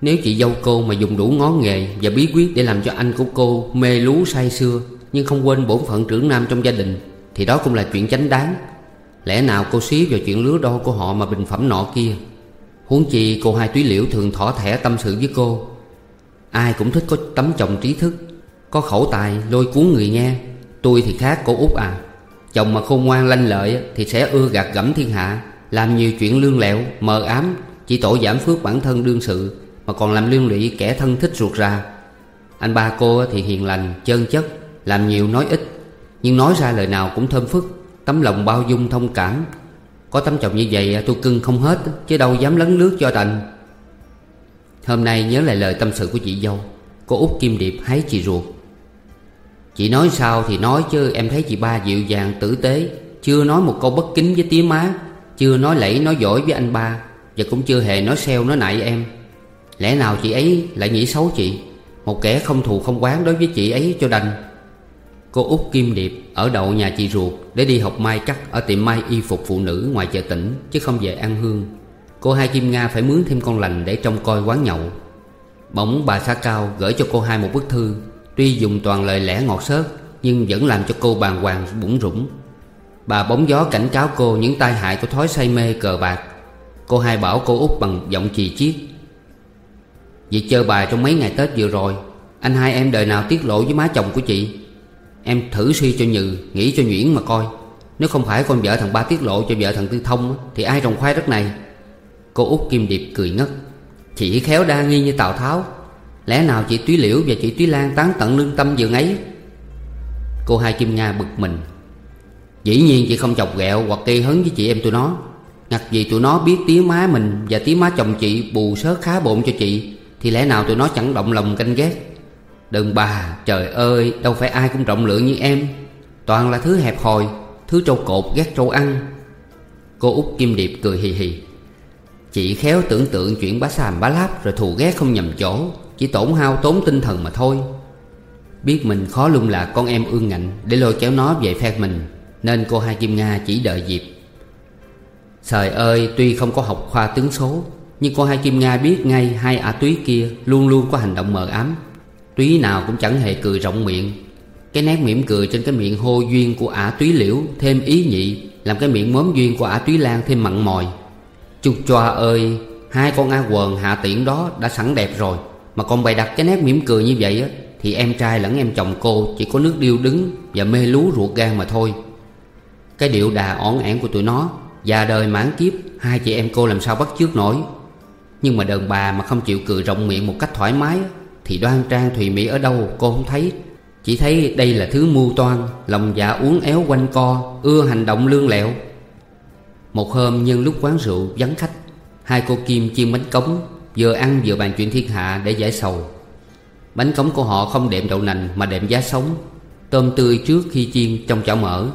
Nếu chị dâu cô mà dùng đủ ngón nghề Và bí quyết để làm cho anh của cô mê lú say sưa nhưng không quên bổn phận trưởng nam trong gia đình Thì đó cũng là chuyện chánh đáng. Lẽ nào cô xí vào chuyện lứa đôi của họ mà bình phẩm nọ kia? Huống chi cô hai túy liễu thường thỏ thẻ tâm sự với cô. Ai cũng thích có tấm chồng trí thức Có khẩu tài lôi cuốn người nghe. Tôi thì khác cô út à. Chồng mà khôn ngoan lanh lợi Thì sẽ ưa gạt gẫm thiên hạ Làm nhiều chuyện lương lẹo, mờ ám Chỉ tội giảm phước bản thân đương sự Mà còn làm liên lụy kẻ thân thích ruột ra Anh ba cô thì hiền lành, chân chất làm nhiều nói ít, Nhưng nói ra lời nào cũng thơm phức. Tấm lòng bao dung thông cảm. Có tấm chồng như vậy, tôi cưng không hết, Chứ đâu dám lấn lướt cho đành. Hôm nay nhớ lại lời tâm sự của chị dâu. Cô út Kim Điệp hái chị ruột. Chị nói sao thì nói chứ, Em thấy chị ba dịu dàng, tử tế. Chưa nói một câu bất kính với tía má. Chưa nói lẫy, nói giỏi với anh ba. Và cũng chưa hề nói xeo, nói nại em. Lẽ nào chị ấy lại nghĩ xấu chị? Một kẻ không thù không quán đối với chị ấy cho đành. Cô út Kim Điệp ở đậu nhà chị ruột Để đi học mai cắt ở tiệm mai y phục phụ nữ ngoài chợ tỉnh, Chứ không về ăn hương. Cô hai Kim Nga phải mướn thêm con lành để trông coi quán nhậu. Bỗng bà Sa Cao gửi cho cô hai một bức thư. Tuy dùng toàn lời lẽ ngọt xớt Nhưng vẫn làm cho cô bàng hoàng bủng rủng Bà bóng gió cảnh cáo cô những tai hại của thói say mê cờ bạc. Cô hai bảo cô út bằng giọng chì chiết. Việc chơi bài trong mấy ngày Tết vừa rồi, Anh hai em đời nào tiết lộ với má chồng của chị? Em thử suy cho Nhừ, Nghĩ cho Nhuyễn mà coi. Nếu không phải con vợ thằng ba tiết lộ cho vợ thằng Tư Thông Thì ai trồng khoai đất này? Cô út Kim Điệp cười ngất. Chị khéo đa nghi như Tào Tháo. Lẽ nào chị Túy Liễu và chị Túy Lan tán tận lương tâm giường ấy? Cô hai Kim Nga bực mình. Dĩ nhiên chị không chọc ghẹo hoặc gây hấn với chị em tụi nó. Ngặt vì tụi nó biết tía má mình và tía má chồng chị bù sớt khá bộn cho chị, Thì lẽ nào tụi nó chẳng động lòng canh ghét? Đừng bà, Trời ơi, Đâu phải ai cũng rộng lượng như em. Toàn là thứ hẹp hòi, Thứ trâu cột ghét trâu ăn. Cô út Kim Điệp cười hì hì. Chị khéo tưởng tượng chuyện bá xàm bá láp Rồi thù ghét không nhầm chỗ, Chỉ tổn hao tốn tinh thần mà thôi. Biết mình khó lung lạc con em ương ngạnh Để lôi kéo nó về phe mình, Nên cô hai Kim Nga chỉ đợi dịp. Trời ơi, tuy không có học khoa tướng số, Nhưng cô hai Kim Nga biết ngay hai ả túy kia Luôn luôn có hành động mờ ám. Túy nào cũng chẳng hề cười rộng miệng. Cái nét mỉm cười trên cái miệng hô duyên của ả túy liễu, Thêm ý nhị, Làm cái miệng móm duyên của ả túy lan thêm mặn mòi. Chục choa ơi, Hai con A quần hạ tiện đó đã sẵn đẹp rồi. Mà còn bày đặt cái nét mỉm cười như vậy á, Thì em trai lẫn em chồng cô Chỉ có nước điêu đứng Và mê lú ruột gan mà thôi. Cái điệu đà ỏn ẻn của tụi nó, Già đời mãn kiếp, Hai chị em cô làm sao bắt chước nổi. Nhưng mà đàn bà mà không chịu cười rộng miệng một cách thoải mái thì đoan trang thùy mỹ ở đâu cô không thấy. Chỉ thấy đây là thứ mưu toan Lòng dạ uốn éo quanh co Ưa hành động lương lẹo. Một hôm nhân lúc quán rượu vắng khách Hai cô Kim chiên bánh cống Vừa ăn vừa bàn chuyện thiên hạ để giải sầu. Bánh cống của họ không đệm đậu nành mà đệm giá sống Tôm tươi trước khi chiên trong chảo mỡ.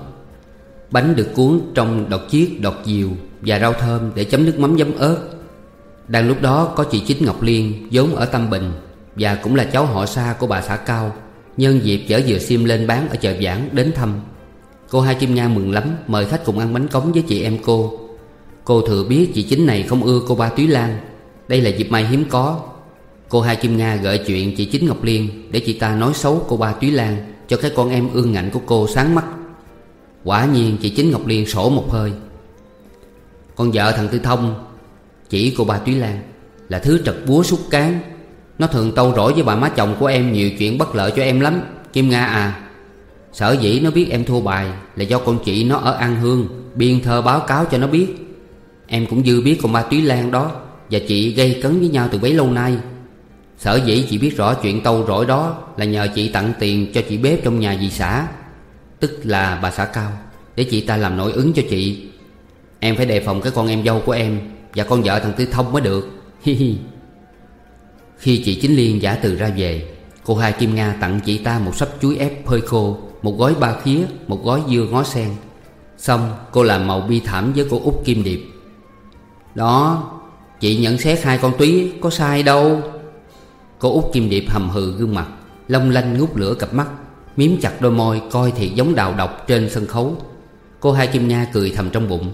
Bánh được cuốn trong đọt chiết, đọt diều Và rau thơm để chấm nước mắm giấm ớt. Đang lúc đó có chị Chính Ngọc Liên vốn ở Tâm Bình và cũng là cháu họ xa của bà xã Cao. Nhân dịp chở dừa sim lên bán ở chợ Giảng đến thăm. Cô Hai Kim Nha mừng lắm, Mời khách cùng ăn bánh cống với chị em cô. Cô thừa biết chị Chính này không ưa cô ba Túy Lan. Đây là dịp may hiếm có. Cô Hai Kim Nga gợi chuyện chị Chính Ngọc Liên Để chị ta nói xấu cô ba Túy Lan Cho cái con em ương ngạnh của cô sáng mắt. Quả nhiên chị Chính Ngọc Liên sổ một hơi. Con vợ thằng Tư Thông, Chỉ cô ba Túy Lan Là thứ trật búa xúc cán. Nó thường tâu rỗi với bà má chồng của em Nhiều chuyện bất lợi cho em lắm. Kim Nga à Sở dĩ nó biết em thua bài Là do con chị nó ở An Hương Biên thơ báo cáo cho nó biết. Em cũng dư biết con ma Túy Lan đó Và chị gây cấn với nhau từ bấy lâu nay. Sở dĩ chị biết rõ chuyện tâu rỗi đó Là nhờ chị tặng tiền cho chị bếp trong nhà dì xã, Tức là bà xã Cao, Để chị ta làm nội ứng cho chị. Em phải đề phòng cái con em dâu của em Và con vợ thằng Tư Thông mới được. Hi hi. Khi chị Chính Liên giả từ ra về, Cô hai Kim Nga tặng chị ta một sắp chuối ép phơi khô, Một gói ba khía, Một gói dưa ngó sen. Xong, cô làm màu bi thảm với cô út Kim Điệp. Đó, Chị nhận xét hai con túy, có sai đâu. Cô út Kim Điệp hầm hừ gương mặt, Long lanh ngút lửa cặp mắt, Miếm chặt đôi môi coi thiệt giống đào độc trên sân khấu. Cô hai Kim nga cười thầm trong bụng.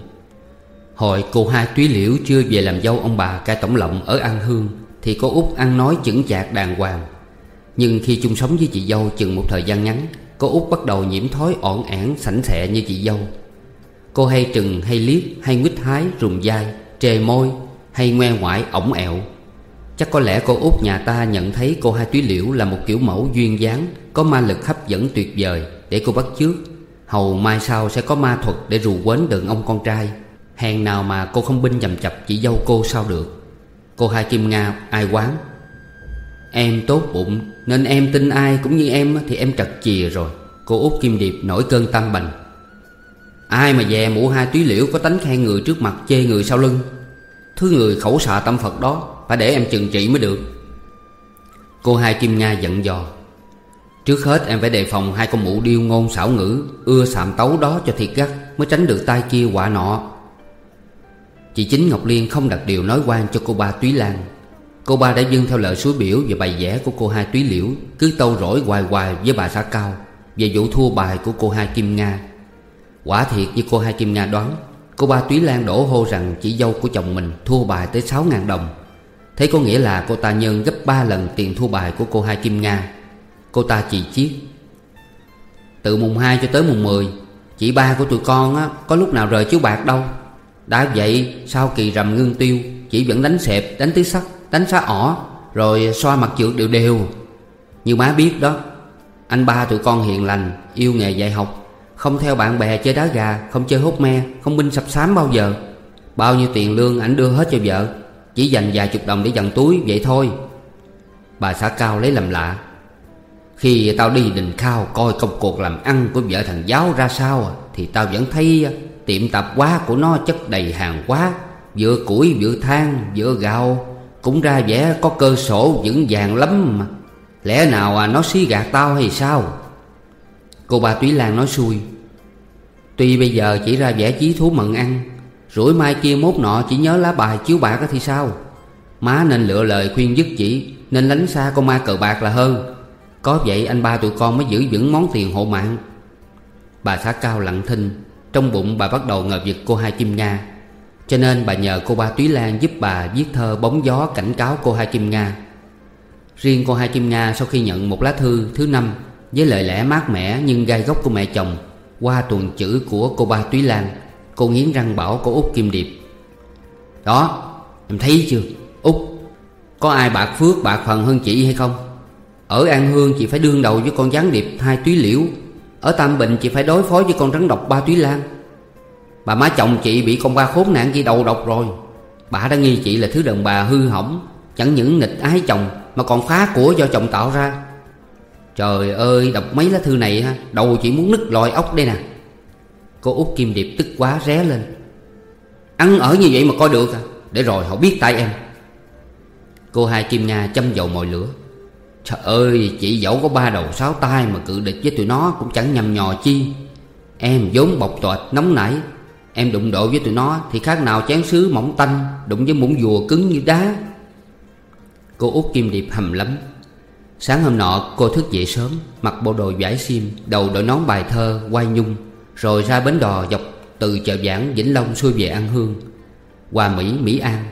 Hồi cô hai túy liễu chưa về làm dâu ông bà cai tổng lộng ở An Hương thì cô út ăn nói chững chạc đàng hoàng. Nhưng khi chung sống với chị dâu chừng một thời gian ngắn, Cô út bắt đầu nhiễm thói ổn ẻn sảnh sẹ như chị dâu. Cô hay trừng, hay liếc, hay nguyết hái, rùng dai Trề môi, hay ngoe ngoại, ổng ẹo. Chắc có lẽ cô út nhà ta nhận thấy cô hai túy liễu là một kiểu mẫu duyên dáng, Có ma lực hấp dẫn tuyệt vời để cô bắt chước. Hầu mai sau sẽ có ma thuật để rù quến đường ông con trai. Hèn nào mà cô không binh dầm chập chị dâu cô sao được. Cô hai Kim Nga ai quán. Em tốt bụng, Nên em tin ai cũng như em Thì em trật chìa rồi. Cô út Kim Điệp nổi cơn tam bành. Ai mà dè mũ hai túy liễu Có tánh khen người trước mặt chê người sau lưng? Thứ người khẩu xạ tâm Phật đó, Phải để em chừng trị mới được. Cô hai Kim Nga giận dò. Trước hết em phải đề phòng hai con mụ điêu ngôn xảo ngữ, Ưa sạm tấu đó cho thiệt gắt, Mới tránh được tai kia quả nọ. Chị Chính Ngọc Liên không đặt điều nói quan cho cô ba Túy Lan. Cô ba đã dâng theo lời suối biểu và bài vẽ của cô hai Túy Liễu Cứ tâu rỗi hoài hoài với bà xã Cao Về vụ thua bài của cô hai Kim Nga. Quả thiệt như cô hai Kim Nga đoán Cô ba Túy Lan đổ hô rằng chị dâu của chồng mình thua bài tới 6.000 đồng. Thế có nghĩa là cô ta nhân gấp 3 lần tiền thua bài của cô hai Kim Nga. Cô ta chỉ chiết. Từ mùng 2 cho tới mùng 10 Chị ba của tụi con á, có lúc nào rời chiếu bạc đâu? Đã vậy sau kỳ rầm ngưng tiêu chỉ vẫn đánh xẹp, đánh tứ sắc, đánh xá ỏ Rồi xoa mặt trượt đều đều. Như má biết đó Anh ba tụi con hiền lành, yêu nghề dạy học Không theo bạn bè chơi đá gà, không chơi hút me Không binh sập sám bao giờ. Bao nhiêu tiền lương ảnh đưa hết cho vợ Chỉ dành vài chục đồng để dằn túi vậy thôi. Bà xã Cao lấy làm lạ. Khi tao đi đình khao coi công cuộc làm ăn của vợ thằng giáo ra sao à, Thì tao vẫn thấy tiệm tạp hóa của nó chất đầy hàng hóa Vừa củi vừa than vừa gạo. Cũng ra vẻ có cơ sổ vững vàng lắm mà. Lẽ nào à, nó xí gạt tao hay sao? Cô bà Túy Lan nói xui. Tuy bây giờ chỉ ra vẻ chí thú mận ăn Rủi mai kia mốt nọ chỉ nhớ lá bài chiếu bạc thì sao? Má nên lựa lời khuyên dứt chỉ Nên lánh xa con ma cờ bạc là hơn. Có vậy anh ba tụi con mới giữ vững món tiền hộ mạng. Bà xã cao lặng thinh. Trong bụng bà bắt đầu ngờ vực cô hai Kim Nga. Cho nên bà nhờ cô ba Túy Lan giúp bà viết thơ bóng gió cảnh cáo cô hai Kim Nga. Riêng cô hai Kim Nga sau khi nhận một lá thư thứ năm Với lời lẽ mát mẻ nhưng gai góc của mẹ chồng Qua tuần chữ của cô ba Túy Lan, Cô nghiến răng bảo cô út Kim Điệp. Đó, em thấy chưa? Út, Có ai bạc phước bạc phần hơn chị hay không? Ở An Hương chị phải đương đầu với con gián điệp, hai túy liễu. Ở Tam Bình chị phải đối phó với con rắn độc ba túy lan. Bà má chồng chị bị con ba khốn nạn gì đầu độc rồi. Bà đã nghi chị là thứ đàn bà hư hỏng, Chẳng những nghịch ái chồng Mà còn phá của do chồng tạo ra. Trời ơi, đọc mấy lá thư này ha, Đầu chị muốn nứt lòi ốc đây nè. Cô út Kim Điệp tức quá ré lên. Ăn ở như vậy mà coi được à? Để rồi họ biết tay em. Cô hai Kim Nga châm dầu mọi lửa. Trời ơi chị dẫu có ba đầu sáu tay Mà cự địch với tụi nó cũng chẳng nhầm nhò chi. Em vốn bọc toệt nóng nảy. Em đụng độ với tụi nó Thì khác nào chén sứ mỏng tanh Đụng với muỗng dùa cứng như đá. Cô út Kim Điệp hầm lắm Sáng hôm nọ cô thức dậy sớm Mặc bộ đồ vải xiêm Đầu đội nón bài thơ quay nhung Rồi ra bến đò dọc từ chợ giảng Vĩnh Long xuôi về An Hương Hòa Mỹ, Mỹ An.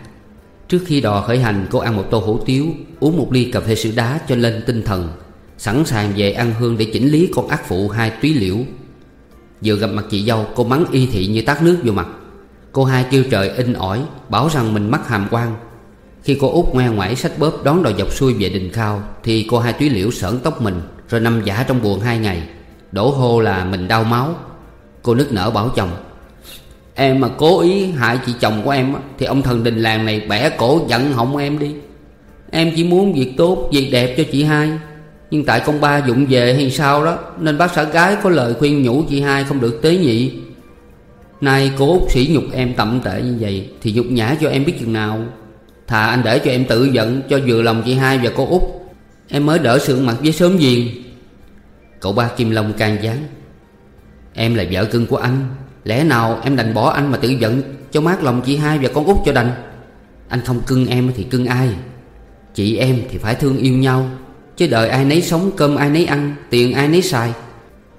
Trước khi đò khởi hành, cô ăn một tô hủ tiếu, Uống một ly cà phê sữa đá cho lên tinh thần, Sẵn sàng về ăn Hương để chỉnh lý con ác phụ hai túy liễu. Vừa gặp mặt chị dâu, cô mắng y thị như tát nước vô mặt. Cô hai kêu trời in ỏi, Bảo rằng mình mắc hàm quan Khi cô út ngoe ngoải sách bóp đón đò dọc xuôi về đình khao, Thì cô hai túy liễu sởn tóc mình, Rồi nằm giả trong buồn hai ngày. Đổ hô là mình đau máu. Cô nức nở bảo chồng Em mà cố ý hại chị chồng của em Thì ông thần đình làng này bẻ cổ giận họng em đi. Em chỉ muốn việc tốt, việc đẹp cho chị hai. Nhưng tại con ba dụng về hay sao đó Nên bác xã gái có lời khuyên nhủ chị hai không được tế nhị. Nay cô út sỉ nhục em tậm tệ như vậy Thì nhục nhã cho em biết chừng nào. Thà anh để cho em tự giận cho vừa lòng chị hai và cô út. Em mới đỡ sượng mặt với sớm giềng Cậu ba Kim Long can gián. Em là vợ cưng của anh. Lẽ nào em đành bỏ anh mà tự giận Cho mát lòng chị hai và con út cho đành? Anh không cưng em thì cưng ai? Chị em thì phải thương yêu nhau, Chứ đời ai nấy sống, cơm ai nấy ăn, Tiền ai nấy xài.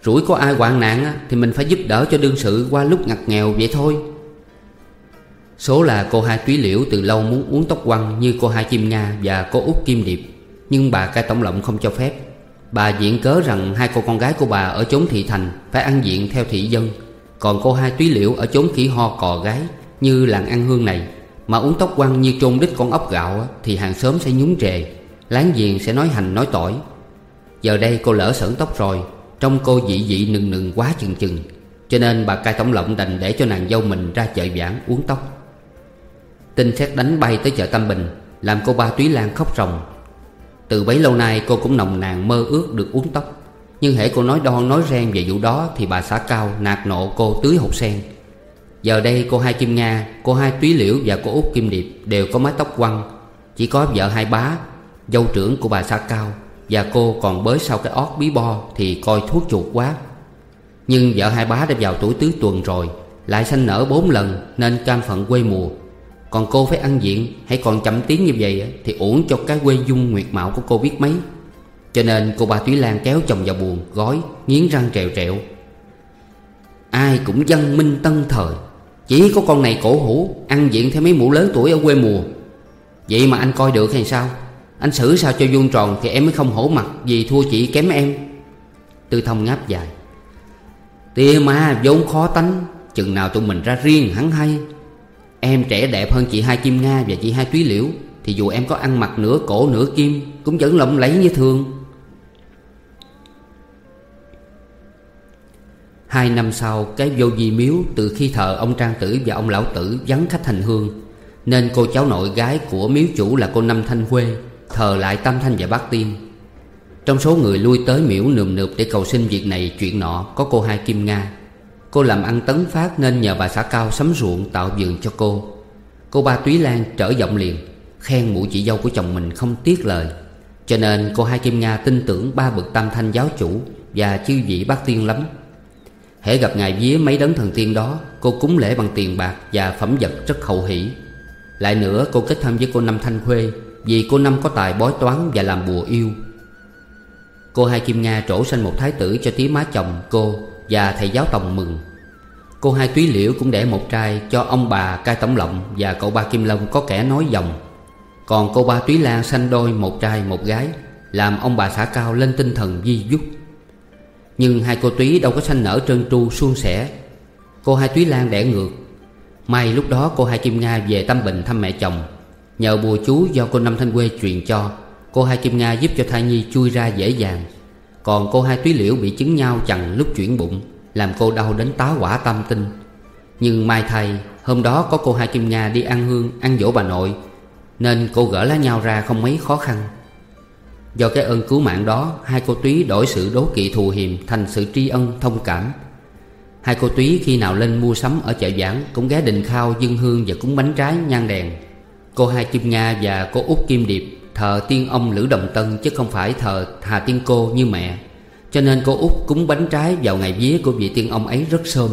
Rủi có ai hoạn nạn Thì mình phải giúp đỡ cho đương sự qua lúc ngặt nghèo vậy thôi. Số là cô hai túy liễu từ lâu muốn uống tóc quăng Như cô hai chim Nga và cô út kim điệp. Nhưng bà cai tổng lộng không cho phép. Bà diện cớ rằng hai cô con gái của bà ở chốn thị thành Phải ăn diện theo thị dân. Còn cô hai túy liễu ở chốn khỉ ho cò gái Như làng ăn hương này, Mà uống tóc quăng như trôn đít con ốc gạo Thì hàng xóm sẽ nhúng trề, Láng giềng sẽ nói hành nói tỏi. Giờ đây cô lỡ sởn tóc rồi Trong cô dị dị nừng nừng quá chừng chừng, Cho nên bà cai tổng lộng đành để cho nàng dâu mình ra chợ giảng uống tóc. Tin xét đánh bay tới chợ Tâm Bình, Làm cô ba Túy Lan khóc ròng. Từ bấy lâu nay cô cũng nồng nàn mơ ước được uống tóc. Nhưng hễ cô nói đon nói ren về vụ đó Thì bà xã cao nạt nộ cô tưới hột sen. Giờ đây cô hai Kim Nga, Cô hai Túy Liễu và cô út Kim Điệp Đều có mái tóc quăng Chỉ có vợ hai bá, Dâu trưởng của bà xã cao Và cô còn bới sau cái ót bí bo Thì coi thuốc chuột quá. Nhưng vợ hai bá đã vào tuổi tứ tuần rồi, Lại sanh nở bốn lần Nên cam phận quê mùa. Còn cô phải ăn diện Hay còn chậm tiếng như vậy Thì uổng cho cái quê dung nguyệt mạo của cô biết mấy. Cho nên cô ba Túy Lan kéo chồng vào buồn, Gói, nghiến răng trèo trẹo Ai cũng dân minh tân thời, Chỉ có con này cổ hủ, Ăn diện theo mấy mụ lớn tuổi ở quê mùa. Vậy mà anh coi được hay sao? Anh xử sao cho vuông tròn Thì em mới không hổ mặt Vì thua chị kém em. Tư thông ngáp dài. Tia ma vốn khó tánh, Chừng nào tụi mình ra riêng hắn hay. Em trẻ đẹp hơn chị hai Kim Nga và chị hai Túy Liễu, Thì dù em có ăn mặc nửa cổ nửa kim, Cũng vẫn lộng lẫy như thường. Hai năm sau, cái vô di miếu Từ khi thờ ông Trang Tử và ông Lão Tử vắng khách hành hương. Nên cô cháu nội gái của miếu chủ là cô Năm Thanh Huê Thờ lại Tam Thanh và Bát Tiên. Trong số người lui tới miễu nườm nượp để cầu xin việc này, chuyện nọ Có cô hai Kim Nga. Cô làm ăn tấn phát nên nhờ bà xã cao sắm ruộng tạo vườn cho cô. Cô ba Túy Lan trở giọng liền, Khen mụ chị dâu của chồng mình không tiếc lời. Cho nên cô Hai Kim Nga tin tưởng ba bậc tam thanh giáo chủ Và chư vị bác tiên lắm. Hễ gặp ngài vía mấy đấng thần tiên đó, Cô cúng lễ bằng tiền bạc và phẩm vật rất hậu hỷ. Lại nữa, cô kết thân với cô Năm Thanh Khuê Vì cô Năm có tài bói toán và làm bùa yêu. Cô Hai Kim Nga trổ sanh một thái tử cho tí má chồng cô Và thầy giáo tòng mừng. Cô Hai Túy Liễu cũng đẻ một trai cho ông bà Cai Tổng Lộng Và cậu ba Kim Long có kẻ nói dòng. Còn cô ba Túy Lan sanh đôi một trai một gái, Làm ông bà xã cao lên tinh thần di dúc. Nhưng hai cô Túy đâu có sanh nở trơn tru, suôn sẻ. Cô Hai Túy Lan đẻ ngược. May lúc đó cô Hai Kim Nga về Tâm Bình thăm mẹ chồng. Nhờ bùa chú do cô Năm Thanh Quê truyền cho, Cô Hai Kim Nga giúp cho thai nhi chui ra dễ dàng. Còn cô Hai Túy Liễu bị chứng nhau chằng lúc chuyển bụng, Làm cô đau đến tá quả tâm tinh. Nhưng mai thay, Hôm đó có cô Hai Kim Nga đi ăn hương, Ăn dỗ bà nội, Nên cô gỡ lá nhau ra không mấy khó khăn. Do cái ơn cứu mạng đó, Hai cô Túy đổi sự đố kỵ thù hiềm Thành sự tri ân thông cảm. Hai cô Túy khi nào lên mua sắm ở chợ giảng Cũng ghé đình khao dân hương và cúng bánh trái nhang đèn. Cô Hai Kim Nga và cô út Kim Điệp Thờ tiên ông Lữ Đồng Tân chứ không phải thờ Hà Tiên Cô như mẹ. Cho nên cô út cúng bánh trái vào ngày vía của vị tiên ông ấy rất sớm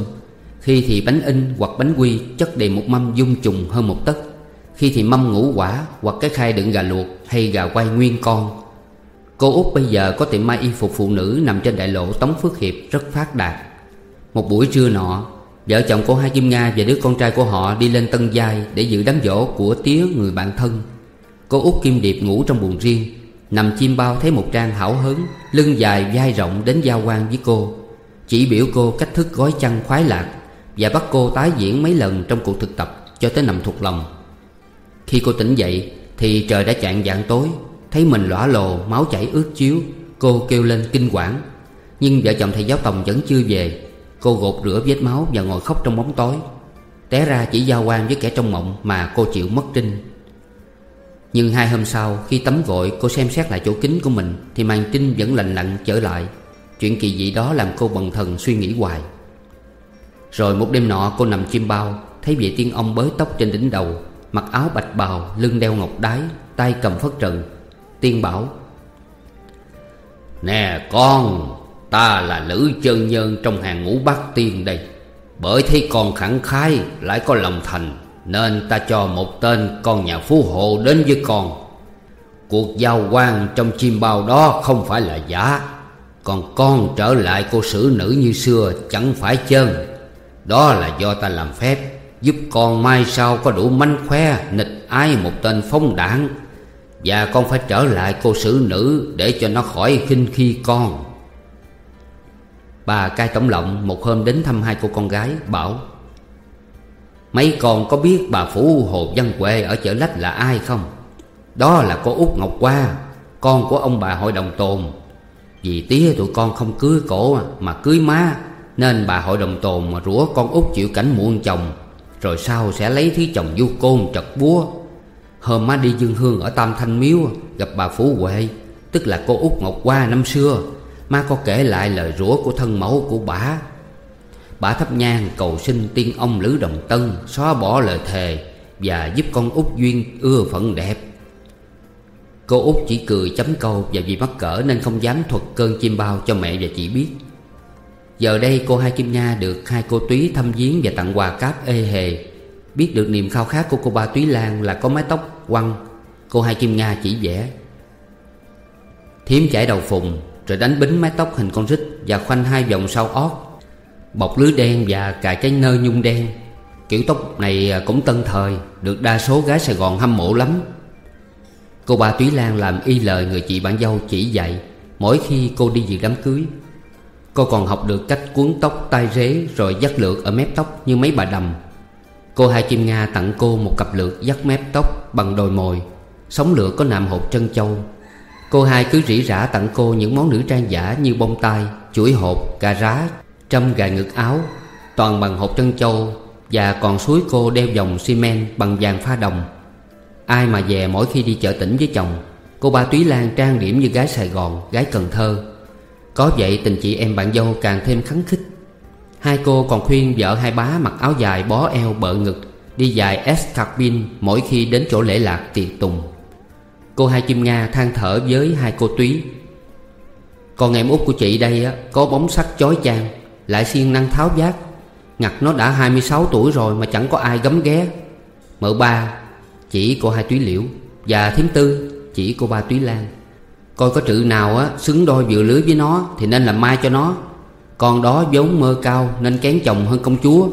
Khi thì bánh in hoặc bánh quy, chất đầy một mâm dung trùng hơn một tấc. Khi thì mâm ngũ quả hoặc cái khay đựng gà luộc hay gà quay nguyên con. Cô út bây giờ có tiệm may y phục phụ nữ nằm trên đại lộ Tống Phước Hiệp rất phát đạt. Một buổi trưa nọ, Vợ chồng cô Hai Kim Nga và đứa con trai của họ đi lên Tân Giai Để dự đám dỗ của tía người bạn thân. Cô út Kim Điệp ngủ trong buồng riêng, Nằm chim bao thấy một trang hảo hớn Lưng dài, vai rộng đến giao quan với cô. Chỉ biểu cô cách thức gói chăn khoái lạc Và bắt cô tái diễn mấy lần trong cuộc thực tập Cho tới nằm thuộc lòng. Khi cô tỉnh dậy Thì trời đã chạng dạng tối. Thấy mình lõa lồ máu chảy ướt chiếu Cô kêu lên kinh quản. Nhưng vợ chồng thầy giáo tòng vẫn chưa về. Cô gột rửa vết máu và ngồi khóc trong bóng tối. Té ra chỉ giao quan với kẻ trong mộng Mà cô chịu mất trinh. Nhưng hai hôm sau khi tắm gội cô xem xét lại chỗ kính của mình Thì màn trinh vẫn lạnh lặng trở lại. Chuyện kỳ dị đó làm cô bần thần suy nghĩ hoài. Rồi một đêm nọ cô nằm chim bao Thấy vị tiên ông bới tóc trên đỉnh đầu Mặc áo bạch bào, lưng đeo ngọc đái Tay cầm phất trần. Tiên bảo, Nè con, Ta là Lữ chân nhân trong hàng ngũ bát tiên đây. Bởi thấy con khẳng khái Lại có lòng thành, nên ta cho một tên con nhà phú hộ đến với con. Cuộc giao quan trong chim bao đó không phải là giả, Còn con trở lại cô xử nữ như xưa chẳng phải chân Đó là do ta làm phép, Giúp con mai sau có đủ mánh khoe Nịch ai một tên phong đảng. Và con phải trở lại cô xử nữ Để cho nó khỏi khinh khi con Bà cai tổng lộng một hôm đến thăm hai cô con gái, Bảo, Mấy con có biết bà Phủ Hồ Văn Quê ở chợ Lách là ai không? Đó là cô út Ngọc Hoa, Con của ông bà hội đồng tồn Vì tía tụi con không cưới cổ mà cưới má, Nên bà hội đồng tồn mà rủa con út chịu cảnh muôn chồng, Rồi sau sẽ lấy thứ chồng du côn trật búa Hôm má đi dương hương ở Tam Thanh Miếu, Gặp bà Phú Huệ, Tức là cô út Ngọc Hoa năm xưa. Má có kể lại lời rủa của thân mẫu của bà. Bà thắp nhang cầu xin tiên ông Lữ Đồng Tân Xóa bỏ lời thề Và giúp con út Duyên ưa phận đẹp. Cô út chỉ cười chấm câu Và vì mắc cỡ nên không dám thuật cơn chim bao cho mẹ và chị biết. Giờ đây cô Hai Kim Nga được hai cô Túy thăm viếng và tặng quà cáp ê hề. Biết được niềm khao khát của cô ba Túy Lan là có mái tóc quăng, Cô Hai Kim Nga chỉ vẽ. Thiếm chảy đầu phùng Rồi đánh bính mái tóc hình con rít Và khoanh hai vòng sau ót. Bọc lưới đen và cài cái nơ nhung đen. Kiểu tóc này à, cũng tân thời, Được đa số gái Sài Gòn hâm mộ lắm. Cô ba Túy Lan làm y lời người chị bạn dâu chỉ dạy Mỗi khi cô đi dự đám cưới. Cô còn học được cách cuốn tóc tay rế Rồi dắt lược ở mép tóc như mấy bà đầm. Cô Hai Chim Nga tặng cô một cặp lược dắt mép tóc bằng đồi mồi. Sống lửa có nạm hộp trân châu. Cô hai cứ rỉ rả tặng cô những món nữ trang giả như bông tai, chuỗi hộp, cà rá, Trăm gài ngực áo Toàn bằng hộp trân châu Và còn suối cô đeo vòng xi men bằng vàng pha đồng. Ai mà về mỗi khi đi chợ tỉnh với chồng Cô ba Túy Lan trang điểm như gái Sài Gòn, gái Cần Thơ. Có vậy tình chị em bạn dâu càng thêm khắng khích. Hai cô còn khuyên vợ hai bá mặc áo dài bó eo bợ ngực Đi dài escarpin mỗi khi đến chỗ lễ lạc tiệc tùng. Cô hai chim Nga than thở với hai cô túy. Con em út của chị đây á, có bóng sắc chói chang Lại siêng năng tháo giác Ngặt nó đã 26 tuổi rồi mà chẳng có ai gấm ghé. Mợ ba Chỉ cô hai túy liễu. Và thím tư Chỉ cô ba túy lan. Coi có trự nào á xứng đôi vừa lưới với nó Thì nên làm mai cho nó. Con đó vốn mơ cao Nên kén chồng hơn công chúa.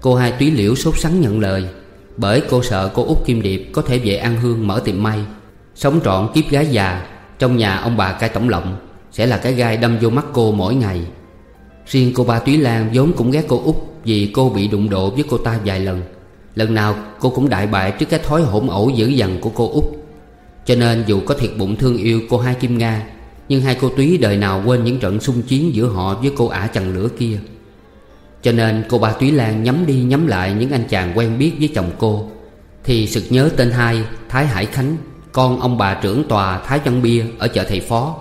Cô hai túy liễu sốt sắng nhận lời, Bởi cô sợ cô út Kim Điệp Có thể về an hương mở tiệm may. Sống trọn kiếp gái già, Trong nhà ông bà cai tổng lộng, Sẽ là cái gai đâm vô mắt cô mỗi ngày. Riêng cô ba Túy Lan vốn cũng ghét cô út Vì cô bị đụng độ với cô ta vài lần. Lần nào cô cũng đại bại trước cái thói hỗn ẩu dữ dằn của cô út. Cho nên dù có thiệt bụng thương yêu cô hai Kim Nga nhưng hai cô Túy đời nào quên những trận xung chiến giữa họ với cô ả chằn lửa kia. Cho nên cô ba Túy Lan nhắm đi nhắm lại những anh chàng quen biết với chồng cô. Thì sực nhớ tên hai, Thái Hải Khánh, Con ông bà trưởng tòa Thái Văn Bia ở chợ thầy phó.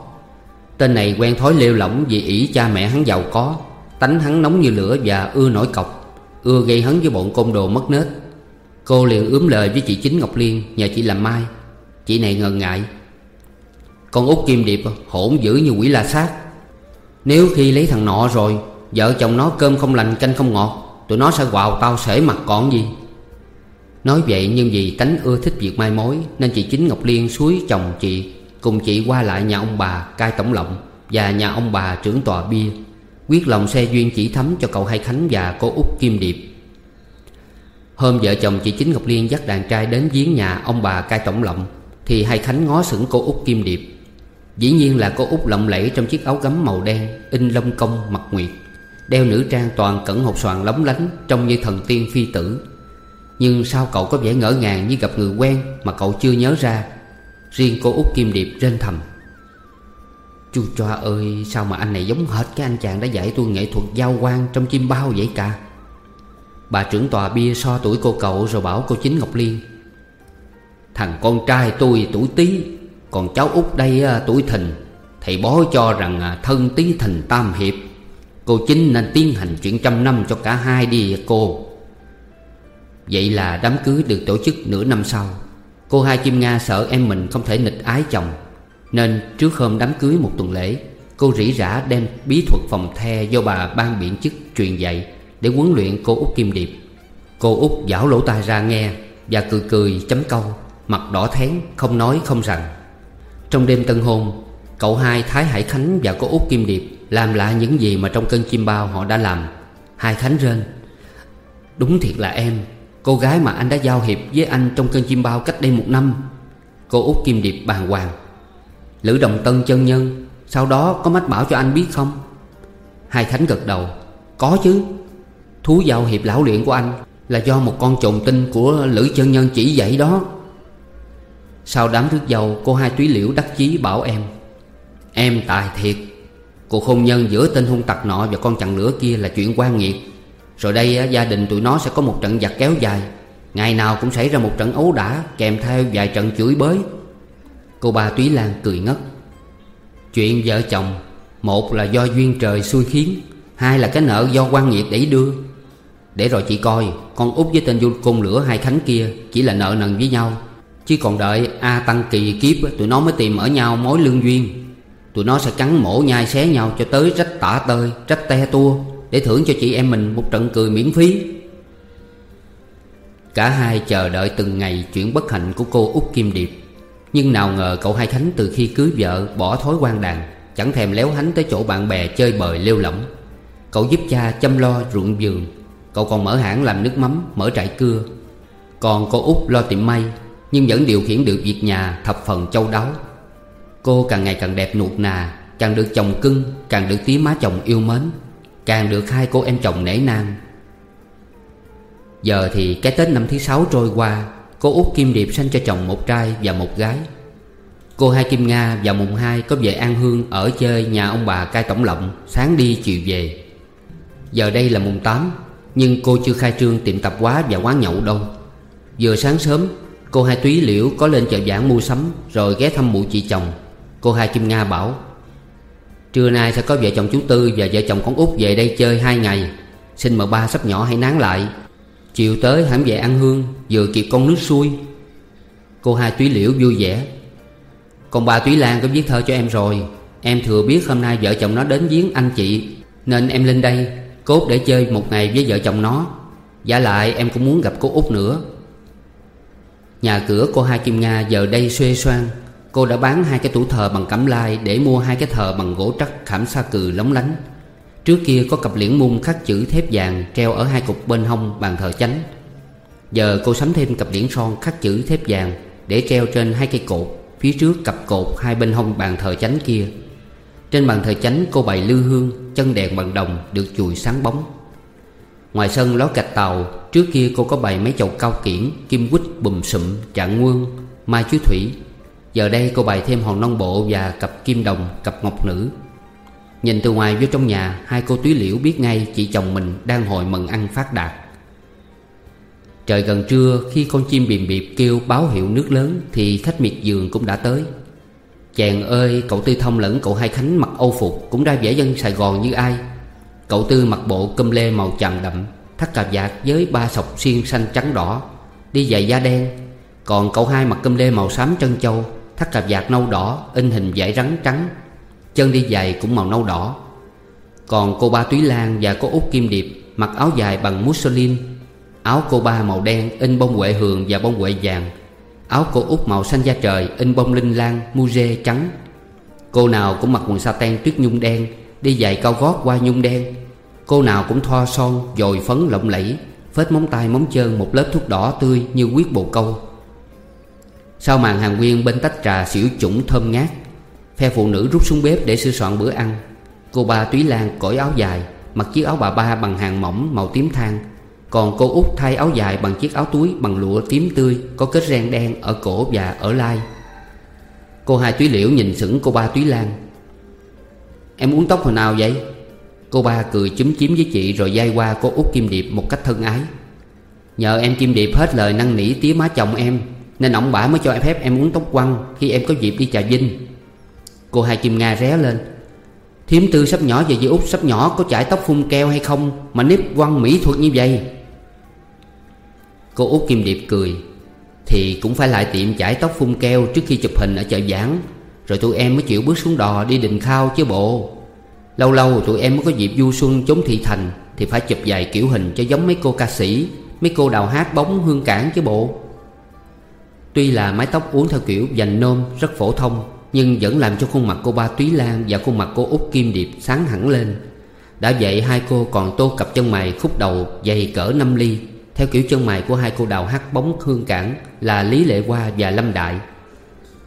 Tên này quen thói lêu lỏng vì ỷ cha mẹ hắn giàu có, Tánh hắn nóng như lửa và ưa nổi cọc, Ưa gây hấn với bọn côn đồ mất nết. Cô liền ướm lời với chị Chính Ngọc Liên Nhờ chị làm mai. Chị này ngần ngại. Con út Kim Điệp hỗn dữ như quỷ la sát. Nếu khi lấy thằng nọ rồi, Vợ chồng nó cơm không lành, canh không ngọt, Tụi nó sẽ quào tao sể mặt còn gì? Nói vậy nhưng vì tánh ưa thích việc mai mối, Nên chị Chính Ngọc Liên suối chồng chị, Cùng chị qua lại nhà ông bà cai tổng lộng Và nhà ông bà trưởng tòa bia, Quyết lòng xe duyên chỉ thấm cho cậu Hai Khánh và cô út Kim Điệp. Hôm vợ chồng chị Chính Ngọc Liên dắt đàn trai đến giếng nhà ông bà cai tổng lộng, Thì Hai Khánh ngó sững cô út Kim Điệp. Dĩ nhiên là cô út lộng lẫy trong chiếc áo gấm màu đen, In lông công mặt nguyệt, Đeo nữ trang toàn cẩn hộp xoàn lóng lánh, Trông như thần tiên phi tử. Nhưng sao cậu có vẻ ngỡ ngàng như gặp người quen Mà cậu chưa nhớ ra? Riêng cô út Kim Điệp rên thầm. Chú choa ơi, Sao mà anh này giống hệt cái anh chàng đã dạy tôi nghệ thuật giao quan Trong chim bao vậy cả? Bà trưởng tòa bia so tuổi cô cậu Rồi bảo cô Chính Ngọc Liên. Thằng con trai tôi tuổi tí còn cháu út đây à, tuổi thìn Thầy bói cho rằng à, thân tí thìn tam hiệp. Cô Chính nên tiến hành chuyện trăm năm cho cả hai đi cô. Vậy là đám cưới được tổ chức nửa năm sau. Cô hai Kim Nga sợ em mình không thể nịch ái chồng Nên trước hôm đám cưới một tuần lễ Cô rỉ rả đem bí thuật phòng the do bà ban biện chức truyền dạy Để huấn luyện cô út Kim Điệp. Cô út giảo lỗ tai ra nghe Và cười cười chấm câu Mặt đỏ thén không nói không rằng. Trong đêm tân hôn, Cậu hai Thái Hải Khánh và cô út Kim Điệp Làm lại những gì mà trong cơn chim bao họ đã làm. Hai Khánh rên, Đúng thiệt là em, Cô gái mà anh đã giao hiệp với anh trong cơn chim bao cách đây một năm. Cô út Kim Điệp bàng hoàng, Lữ Đồng Tân chân nhân, Sau đó có mách bảo cho anh biết không? Hai Khánh gật đầu, Có chứ, Thú giao hiệp lão luyện của anh Là do một con trồn tinh của Lữ chân nhân chỉ dạy đó. Sau đám rước dâu, Cô hai túy liễu đắc chí bảo em Em tài thiệt Cuộc hôn nhân giữa tên hung tặc nọ Và con chằn lửa kia là chuyện quan nghiệt. Rồi đây gia đình tụi nó sẽ có một trận giặc kéo dài. Ngày nào cũng xảy ra một trận ấu đả Kèm theo vài trận chửi bới. Cô ba Túy Lan cười ngất. Chuyện vợ chồng Một là do duyên trời xui khiến Hai là cái nợ do quan nghiệt đẩy đưa. Để rồi chị coi Con út với tên du côn lửa hai khánh kia Chỉ là nợ nần với nhau. Chứ còn đợi A Tăng Kỳ kiếp Tụi nó mới tìm ở nhau mối lương duyên. Tụi nó sẽ cắn mổ nhai xé nhau Cho tới rách tả tơi Rách te tua để thưởng cho chị em mình một trận cười miễn phí. Cả hai chờ đợi từng ngày chuyện bất hạnh của cô út Kim Điệp. Nhưng nào ngờ cậu Hai Khánh từ khi cưới vợ bỏ thói quan đàn Chẳng thèm léo hánh tới chỗ bạn bè chơi bời lêu lỏng. Cậu giúp cha chăm lo ruộng vườn Cậu còn mở hãng làm nước mắm, mở trại cưa. Còn cô út lo tiệm may nhưng vẫn điều khiển được việc nhà thập phần châu đáo. Cô càng ngày càng đẹp nuột nà, Càng được chồng cưng, Càng được tía má chồng yêu mến, Càng được hai cô em chồng nể nang. Giờ thì cái Tết năm thứ sáu trôi qua, Cô út Kim Điệp sanh cho chồng một trai và một gái. Cô hai Kim Nga vào mùng hai có về An Hương Ở chơi nhà ông bà cai tổng lộng, Sáng đi chiều về. Giờ đây là mùng 8 Nhưng cô chưa khai trương tiệm tạp hóa và quán nhậu đâu. Vừa sáng sớm Cô hai Túy Liễu có lên chợ giảng mua sắm, Rồi ghé thăm mụ chị chồng. Cô hai Kim Nga bảo, Trưa nay sẽ có vợ chồng chú Tư và vợ chồng con út về đây chơi hai ngày. Xin mời ba sắp nhỏ hãy nán lại. Chiều tới hãm về ăn hương, Vừa kịp con nước xuôi. Cô hai túy liễu vui vẻ, Còn bà túy lan có viết thơ cho em rồi. Em thừa biết hôm nay vợ chồng nó đến viếng anh chị, Nên em lên đây, Cốt để chơi một ngày với vợ chồng nó. Giả lại em cũng muốn gặp cô út nữa. Nhà cửa cô hai Kim Nga giờ đây xuê xoan Cô đã bán hai cái tủ thờ bằng cẩm lai Để mua hai cái thờ bằng gỗ trắc khảm sa cừ lóng lánh. Trước kia có cặp liễn mung khắc chữ thép vàng Treo ở hai cục bên hông bàn thờ chánh. Giờ cô sắm thêm cặp liễn son khắc chữ thép vàng Để treo trên hai cây cột, Phía trước cặp cột hai bên hông bàn thờ chánh kia. Trên bàn thờ chánh cô bày lư hương, Chân đèn bằng đồng được chùi sáng bóng. Ngoài sân ló gạch tàu, Trước kia cô có bày mấy chậu cao kiển, Kim quýt, bùm sụm trạng nguồn Mai chuối thủy. Giờ đây cô bày thêm hòn non bộ và cặp kim đồng, Cặp ngọc nữ. Nhìn từ ngoài vô trong nhà, Hai cô túy liễu biết ngay chị chồng mình Đang hồi mừng ăn phát đạt. Trời gần trưa, Khi con chim bìm biệp kêu báo hiệu nước lớn Thì khách miệt giường cũng đã tới. Chàng ơi, cậu Tư Thông lẫn cậu Hai Khánh mặc âu phục Cũng ra vẻ dân Sài Gòn như ai. Cậu Tư mặc bộ cơm lê màu chàm đậm, Thắt cà vạt với ba sọc xiên xanh trắng đỏ, Đi giày da đen. Còn cậu hai mặc cơm lê màu xám trân châu, Thắt cà vạt nâu đỏ, In hình dải rắn trắng. Chân đi giày cũng màu nâu đỏ. Còn cô ba Túy Lan và cô Út Kim Điệp Mặc áo dài bằng Mussolin Áo cô ba màu đen in bông huệ hường và bông huệ vàng, Áo cô Út màu xanh da trời in bông linh lan muje trắng. Cô nào cũng mặc quần sa ten tuyết nhung đen Đi giày cao gót qua nhung đen. Cô nào cũng thoa son, dồi phấn lộng lẫy, Phết móng tay móng chân, một lớp thuốc đỏ tươi như quyết bồ câu. Sau màn hàng nguyên bên tách trà xỉu chủng thơm ngát, Phe phụ nữ rút xuống bếp để sửa soạn bữa ăn. Cô ba Túy Lan cởi áo dài, Mặc chiếc áo bà ba bằng hàng mỏng màu tím than. Còn cô út thay áo dài bằng chiếc áo túi bằng lụa tím tươi, Có kết ren đen ở cổ và ở lai. Cô hai Túy Liễu nhìn sững cô ba Túy Lan. Em uống tóc hồi nào vậy? Cô ba cười chúm chím với chị rồi dai qua cô út Kim Điệp một cách thân ái. Nhờ em Kim Điệp hết lời năn nỉ tía má chồng em, Nên ổng bả mới cho em phép em uống tóc quăng Khi em có dịp đi trà vinh. Cô hai Kim Nga ré lên. Thiếm tư sắp nhỏ về với út sắp nhỏ có chải tóc phun keo hay không Mà nếp quăng mỹ thuật như vậy? Cô út Kim Điệp cười. Thì cũng phải lại tiệm chải tóc phun keo Trước khi chụp hình ở chợ giảng rồi tụi em mới chịu bước xuống đò đi đình khao chứ bộ. Lâu lâu tụi em mới có dịp du xuân trốn thị thành Thì phải chụp vài kiểu hình cho giống mấy cô ca sĩ, Mấy cô đào hát bóng hương cảng chứ bộ. Tuy là mái tóc uống theo kiểu dành nôm rất phổ thông, Nhưng vẫn làm cho khuôn mặt cô ba Túy Lan Và khuôn mặt cô út Kim Điệp sáng hẳn lên. Đã vậy hai cô còn tô cặp chân mày khúc đầu dày cỡ 5 ly, Theo kiểu chân mày của hai cô đào hát bóng hương cảng Là Lý Lệ Hoa và Lâm Đại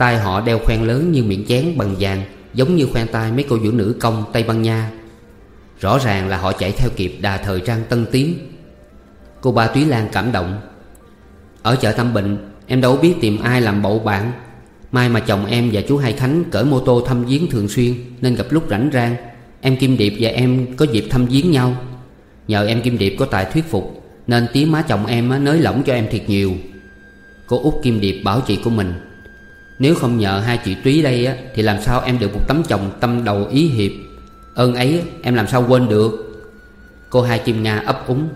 tay họ đeo khoen lớn như miệng chén bằng vàng, Giống như khoen tay mấy cô vũ nữ công Tây Ban Nha. Rõ ràng là họ chạy theo kịp đà thời trang tân tiến. Cô ba Túy Lan cảm động. Ở chợ Tâm Bình, Em đâu biết tìm ai làm bậu bạn. Mai mà chồng em và chú Hai Khánh cởi mô tô thăm viếng thường xuyên, Nên gặp lúc rảnh rang. Em Kim Điệp và em có dịp thăm viếng nhau. Nhờ em Kim Điệp có tài thuyết phục, Nên tí má chồng em nới lỏng cho em thiệt nhiều. Cô út Kim Điệp bảo chị của mình. Nếu không nhờ hai chị Túy đây á Thì làm sao em được một tấm chồng tâm đầu ý hiệp? Ơn ấy em làm sao quên được? Cô hai chim Nga ấp úng.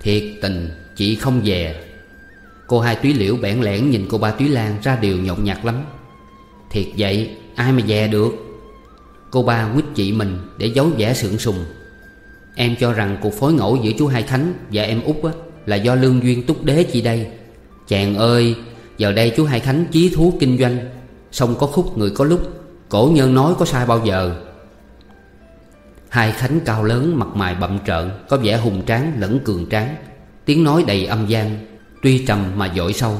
Thiệt tình chị không về. Cô hai túy liễu bẽn lẽn nhìn cô ba túy lan ra điều nhộn nhạt lắm. Thiệt vậy ai mà về được? Cô ba quýt chị mình để giấu vẻ sượng sùng. Em cho rằng cuộc phối ngẫu giữa chú Hai Khánh và em út á, Là do lương duyên túc đế chị đây. Chàng ơi Giờ đây chú Hai Khánh chí thú kinh doanh. Xong có khúc người có lúc Cổ nhân nói có sai bao giờ. Hai Khánh cao lớn mặt mày bậm trợn Có vẻ hùng tráng lẫn cường tráng. Tiếng nói đầy âm gian Tuy trầm mà dội sâu.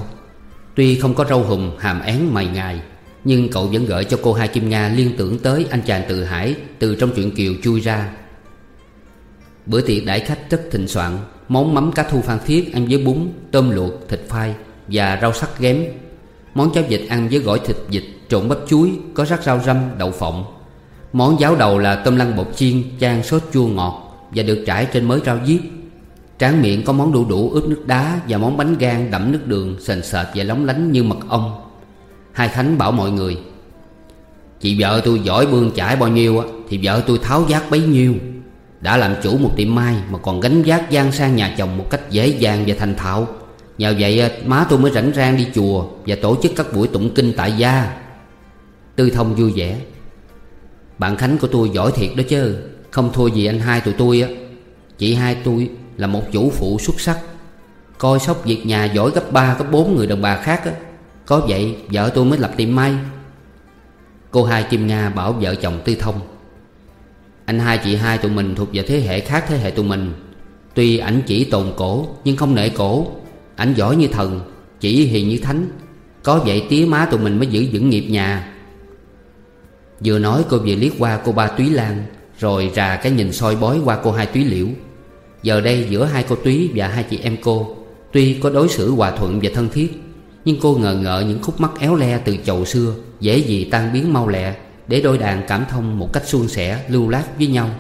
Tuy không có râu hùng hàm én mày ngài Nhưng cậu vẫn gợi cho cô hai Kim Nga liên tưởng tới anh chàng từ hải Từ trong chuyện Kiều chui ra. Bữa tiệc đãi khách rất thịnh soạn Món mắm cá thu phan thiết ăn với bún, tôm luộc, thịt phai. Và rau sắc ghém. Món cháo vịt ăn với gỏi thịt vịt trộn bắp chuối Có rắc rau răm, đậu phộng. Món giáo đầu là tôm lăn bột chiên chan sốt chua ngọt Và được trải trên mới rau diếp. Tráng miệng có món đu đủ ướp nước đá Và món bánh gan đậm nước đường Sền sệt và lóng lánh như mật ong. Hai Khánh bảo mọi người Chị vợ tôi giỏi bươn chải bao nhiêu Thì vợ tôi tháo giác bấy nhiêu. Đã làm chủ một tiệm mai Mà còn gánh giác gian sang nhà chồng một cách dễ dàng và thành thạo. Nhờ vậy à, má tôi mới rảnh rang đi chùa Và tổ chức các buổi tụng kinh tại gia. Tư thông vui vẻ. Bạn Khánh của tôi giỏi thiệt đó chứ. Không thua gì anh hai tụi tôi á. Chị hai tôi là một chủ phụ xuất sắc. Coi sóc việc nhà giỏi gấp ba, gấp bốn người đàn bà khác á. Có vậy, vợ tôi mới lập tiệm may. Cô hai Kim Nga bảo vợ chồng Tư Thông, Anh hai chị hai tụi mình thuộc về thế hệ khác thế hệ tụi mình. Tuy ảnh chỉ tồn cổ nhưng không nể cổ. Ảnh giỏi như thần, Chỉ hiền như thánh. Có vậy tía má tụi mình mới giữ vững nghiệp nhà. Vừa nói cô vừa liếc qua cô ba Túy Lan, Rồi ra cái nhìn soi bói qua cô hai Túy Liễu. Giờ đây giữa hai cô Túy và hai chị em cô, Tuy có đối xử hòa thuận và thân thiết, Nhưng cô ngờ ngợ những khúc mắc éo le từ chầu xưa, Dễ gì tan biến mau lẹ, Để đôi đàn cảm thông một cách suôn sẻ, lưu lát với nhau.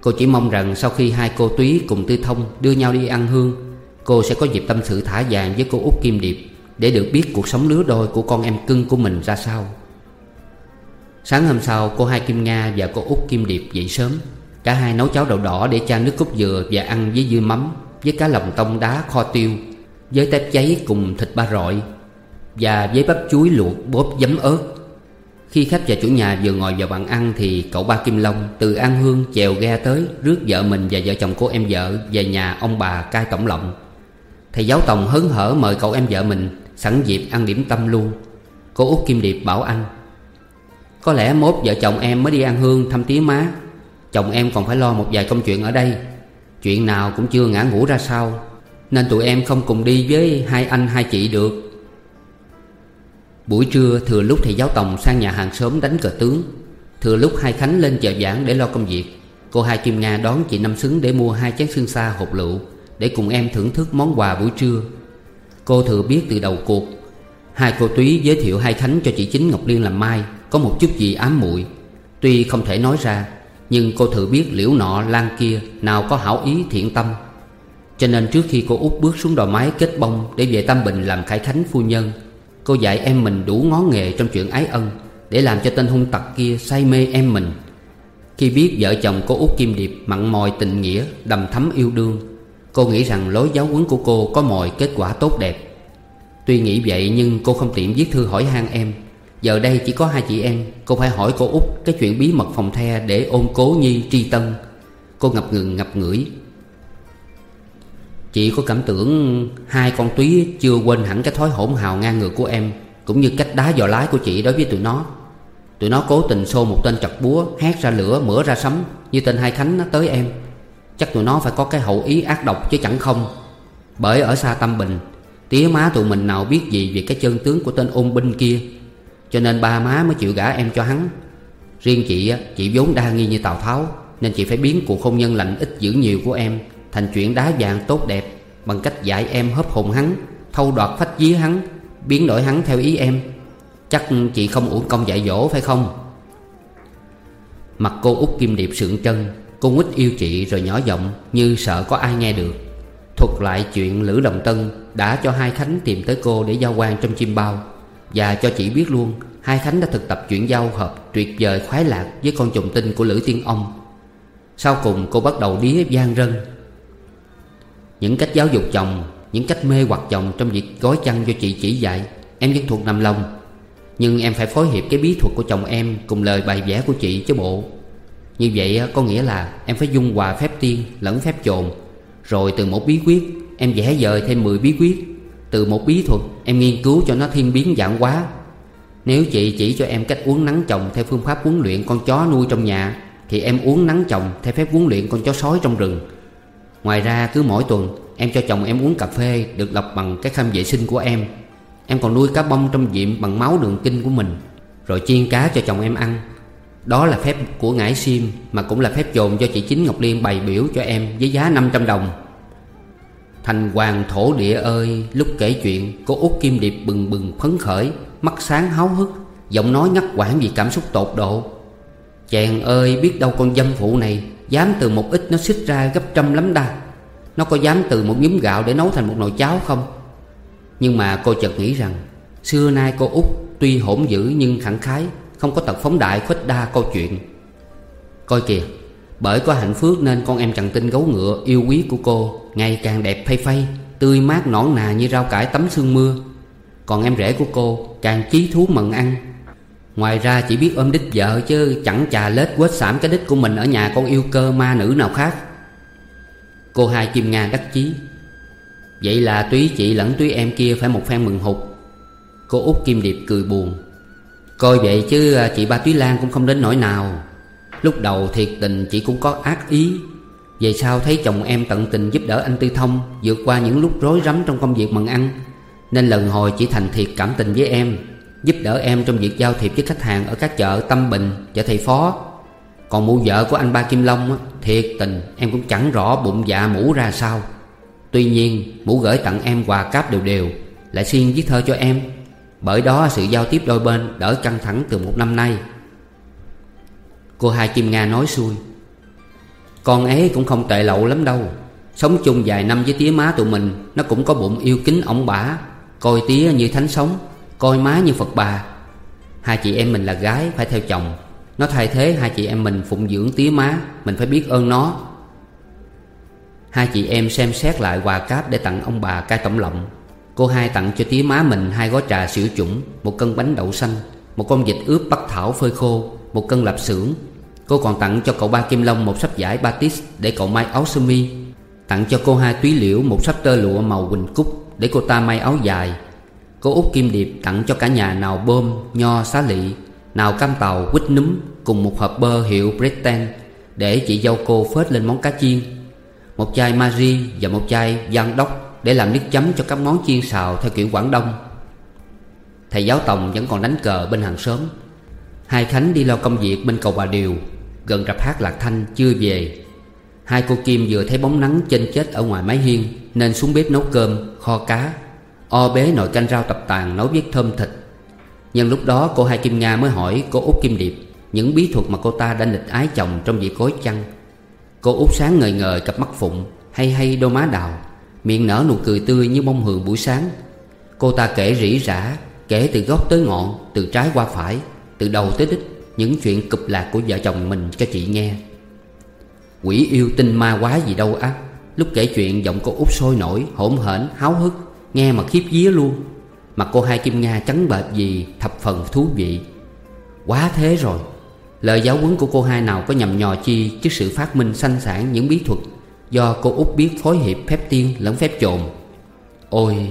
Cô chỉ mong rằng sau khi hai cô Túy cùng Tư Thông đưa nhau đi ăn hương Cô sẽ có dịp tâm sự thả vàng với cô út Kim Điệp Để được biết cuộc sống lứa đôi của con em cưng của mình ra sao. Sáng hôm sau, cô hai Kim Nga và cô út Kim Điệp dậy sớm. Cả hai nấu cháo đậu đỏ để cha nước cốt dừa và ăn với dưa mắm, Với cá lòng tông đá kho tiêu, Với tép cháy cùng thịt ba rọi Và với bắp chuối luộc bóp giấm ớt. Khi khách và chủ nhà vừa ngồi vào bàn ăn Thì cậu ba Kim Long từ An Hương chèo ghe tới Rước vợ mình và vợ chồng cô em vợ Về nhà ông bà cai tổng lộng. Thầy giáo Tòng hớn hở mời cậu em vợ mình Sẵn dịp ăn điểm tâm luôn. Cô út Kim Điệp bảo anh, Có lẽ mốt vợ chồng em mới đi ăn hương thăm tía má. Chồng em còn phải lo một vài công chuyện ở đây. Chuyện nào cũng chưa ngã ngủ ra sao, Nên tụi em không cùng đi với hai anh hai chị được. Buổi trưa, thừa lúc thầy giáo Tòng sang nhà hàng xóm đánh cờ tướng, Thừa lúc hai Khánh lên chợ giảng để lo công việc, Cô hai Kim Nga đón chị Năm Xứng để mua hai chén xương xa hộp lựu. Để cùng em thưởng thức món quà buổi trưa. Cô thừa biết từ đầu cuộc, Hai cô Túy giới thiệu hai Khánh cho chị Chính Ngọc Liên làm mai Có một chút gì ám muội. Tuy không thể nói ra, Nhưng cô thừa biết liễu nọ, lan kia Nào có hảo ý thiện tâm. Cho nên trước khi cô út bước xuống đò máy kết bông Để về tam Bình làm khải khánh phu nhân, Cô dạy em mình đủ ngó nghề trong chuyện ái ân Để làm cho tên hung tặc kia say mê em mình. Khi biết vợ chồng cô út Kim Điệp mặn mòi tình nghĩa, Đầm thắm yêu đương Cô nghĩ rằng lối giáo huấn của cô có mọi kết quả tốt đẹp. Tuy nghĩ vậy nhưng cô không tiện viết thư hỏi han em. Giờ đây chỉ có hai chị em, Cô phải hỏi cô út cái chuyện bí mật phòng the Để ôn cố nhi tri tân. Cô ngập ngừng, ngập ngửi. Chị có cảm tưởng hai con túy chưa quên hẳn cái thói hỗn hào ngang ngược của em, Cũng như cách đá dò lái của chị đối với tụi nó. Tụi nó cố tình xô một tên chặt búa, Hét ra lửa mửa ra sấm, Như tên Hai Khánh nó tới em. Chắc tụi nó phải có cái hậu ý ác độc chứ chẳng không? Bởi ở xa Tâm Bình Tía má tụi mình nào biết gì về cái chân tướng của tên ôn binh kia? Cho nên ba má mới chịu gả em cho hắn. Riêng chị á, chị vốn đa nghi như Tào Tháo Nên chị phải biến cuộc hôn nhân lạnh ít dữ nhiều của em Thành chuyện đá vàng tốt đẹp Bằng cách dạy em hấp hồn hắn Thâu đoạt phách dí hắn Biến đổi hắn theo ý em. Chắc chị không uổng công dạy dỗ phải không? Mặt cô út kim điệp sượng chân. Cô quýt yêu chị rồi nhỏ giọng Như sợ có ai nghe được. Thuật lại chuyện Lữ Đồng Tân Đã cho hai Khánh tìm tới cô để giao quan trong chim bao. Và cho chị biết luôn, Hai Khánh đã thực tập chuyện giao hợp Tuyệt vời khoái lạc với con trùng tinh của Lữ Tiên Ông. Sau cùng cô bắt đầu đía gian rân. Những cách giáo dục chồng, Những cách mê hoặc chồng trong việc gói chăn cho chị chỉ dạy, Em vẫn thuộc nằm lòng. Nhưng em phải phối hợp cái bí thuật của chồng em Cùng lời bài vẽ của chị chứ bộ. Như vậy có nghĩa là em phải dung hòa phép tiên lẫn phép trồn Rồi từ một bí quyết, Em vẽ dời thêm 10 bí quyết. Từ một bí thuật, em nghiên cứu cho nó thiên biến dạng hóa. Nếu chị chỉ cho em cách uống nắng chồng Theo phương pháp huấn luyện con chó nuôi trong nhà, Thì em uống nắng chồng Theo phép huấn luyện con chó sói trong rừng. Ngoài ra, cứ mỗi tuần, Em cho chồng em uống cà phê Được lọc bằng cái khăn vệ sinh của em. Em còn nuôi cá bông trong diệm bằng máu đường kinh của mình. Rồi chiên cá cho chồng em ăn. Đó là phép của ngải sim, Mà cũng là phép dồn do chị Chính Ngọc Liên bày biểu cho em Với giá 500 đồng. Thành hoàng thổ địa ơi, Lúc kể chuyện, Cô út Kim Điệp bừng bừng phấn khởi, Mắt sáng háo hức, Giọng nói ngắt quãng vì cảm xúc tột độ. Chàng ơi, biết đâu con dâm phụ này Dám từ một ít nó xích ra gấp trăm lắm đa. Nó có dám từ một nhúm gạo để nấu thành một nồi cháo không? Nhưng mà cô chợt nghĩ rằng, Xưa nay cô út tuy hỗn dữ nhưng khẳng khái không có tật phóng đại khuếch đa câu chuyện. Coi kìa, Bởi có hạnh phước nên con em chẳng tinh gấu ngựa yêu quý của cô Ngày càng đẹp phay phay Tươi mát nõn nà như rau cải tắm sương mưa. Còn em rể của cô càng chí thú mận ăn. Ngoài ra chỉ biết ôm đích vợ chứ chẳng chà lết quết sảm cái đích của mình ở nhà con yêu cơ ma nữ nào khác. Cô hai chim Nga đắc chí. Vậy là túy chị lẫn túy em kia phải một phen mừng hụt. Cô út Kim Điệp cười buồn. Coi vậy chứ à, chị ba Túy Lan cũng không đến nỗi nào. Lúc đầu thiệt tình chị cũng có ác ý. Về sau thấy chồng em tận tình giúp đỡ anh Tư Thông Vượt qua những lúc rối rắm trong công việc mần ăn Nên lần hồi chị thành thiệt cảm tình với em Giúp đỡ em trong việc giao thiệp với khách hàng Ở các chợ Tâm Bình, chợ Thầy Phó. Còn mụ vợ của anh Ba Kim Long Thiệt tình em cũng chẳng rõ bụng dạ mũ ra sao. Tuy nhiên mũ gửi tặng em quà cáp đều đều Lại xuyên viết thơ cho em. Bởi đó sự giao tiếp đôi bên đỡ căng thẳng từ một năm nay. Cô hai Kim Nga nói xuôi, Con ấy cũng không tệ lậu lắm đâu. Sống chung vài năm với tía má tụi mình, Nó cũng có bụng yêu kính ổng bả Coi tía như thánh sống, Coi má như Phật bà. Hai chị em mình là gái, phải theo chồng. Nó thay thế hai chị em mình phụng dưỡng tía má, Mình phải biết ơn nó. Hai chị em xem xét lại quà cáp để tặng ông bà cai tổng lộng. Cô hai tặng cho tía má mình hai gói trà sữa chủng Một cân bánh đậu xanh Một con vịt ướp bắc thảo phơi khô Một cân lạp xưởng. Cô còn tặng cho cậu ba Kim Long một sắp giải Batis Để cậu may áo sơ mi. Tặng cho cô hai Túy Liễu một sắp tơ lụa màu quỳnh cúc Để cô ta may áo dài. Cô út Kim Điệp tặng cho cả nhà nào bơm, nho, xá lị Nào cam tàu, quýt núm Cùng một hộp bơ hiệu britain Để chị dâu cô phết lên món cá chiên. Một chai Marie và một chai Giang Đốc. Để làm nước chấm cho các món chiên xào theo kiểu Quảng Đông. Thầy giáo Tòng vẫn còn đánh cờ bên hàng xóm. Hai Khánh đi lo công việc bên cầu Bà Điều Gần rạp hát Lạc Thanh chưa về. Hai cô Kim vừa thấy bóng nắng chênh chết ở ngoài mái hiên Nên xuống bếp nấu cơm, kho cá. O bế nồi canh rau tập tàn nấu với thơm thịt. Nhưng lúc đó cô hai Kim Nga mới hỏi cô út Kim Điệp Những bí thuật mà cô ta đã nịch ái chồng trong dịp cối chăng Cô út sáng ngời ngời cặp mắt phụng Hay hay đôi má đào. Miệng nở nụ cười tươi như bông hường buổi sáng. Cô ta kể rỉ rả, Kể từ gốc tới ngọn, Từ trái qua phải, Từ đầu tới đích Những chuyện cụp lạc của vợ chồng mình cho chị nghe. Quỷ yêu tinh ma quá gì đâu á. Lúc kể chuyện, giọng cô út sôi nổi Hỗn hển, háo hức, Nghe mà khiếp vía luôn. Mặt cô hai Kim Nga trắng bệch gì Thập phần thú vị. Quá thế rồi. Lời giáo huấn của cô hai nào có nhầm nhò chi Trước sự phát minh sanh sản những bí thuật Do cô út biết phối hiệp phép tiên lẫn phép trộn Ôi,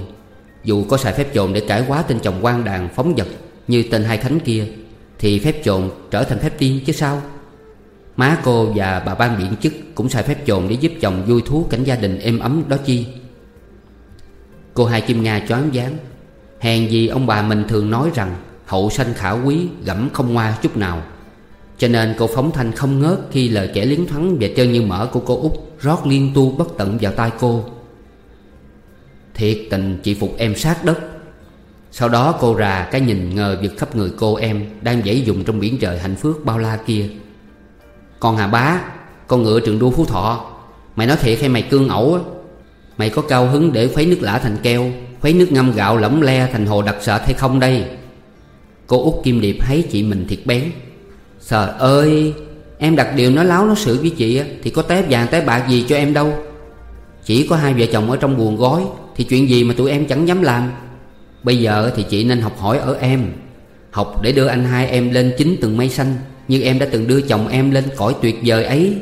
Dù có xài phép trộn để cải hóa tên chồng quan đàn phóng vật Như tên hai khánh kia, Thì phép trộn trở thành phép tiên chứ sao? Má cô và bà ban biện chức Cũng xài phép trộn để giúp chồng vui thú cảnh gia đình êm ấm, đó chi? Cô hai Kim Nga choáng váng. Hèn gì ông bà mình thường nói rằng Hậu sanh khả quý, gẫm không ngoa chút nào. Cho nên cô phóng thanh không ngớt Khi lời kể liến thoáng và trơn như mở của cô út. Rót liên tu bất tận vào tai cô. Thiệt tình chị phục em sát đất. Sau đó cô rà cái nhìn ngờ vực khắp người cô em Đang dãy dùng trong biển trời hạnh phước bao la kia. Con Hà Bá, Con ngựa trường đua Phú Thọ, Mày nói thiệt hay mày cương ẩu á? Mày có cao hứng để khuấy nước lã thành keo, Khuấy nước ngâm gạo lẫm le thành hồ đặc sệt hay không đây? Cô út Kim Điệp thấy chị mình thiệt bén. Sợ ơi! Em đặt điều nói láo nói sự với chị Thì có té vàng té bạc gì cho em đâu. Chỉ có hai vợ chồng ở trong buồn gói, Thì chuyện gì mà tụi em chẳng dám làm. Bây giờ thì chị nên học hỏi ở em. Học để đưa anh hai em lên chính từng mây xanh, Như em đã từng đưa chồng em lên cõi tuyệt vời ấy.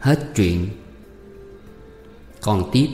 Hết chuyện. Còn tiếp.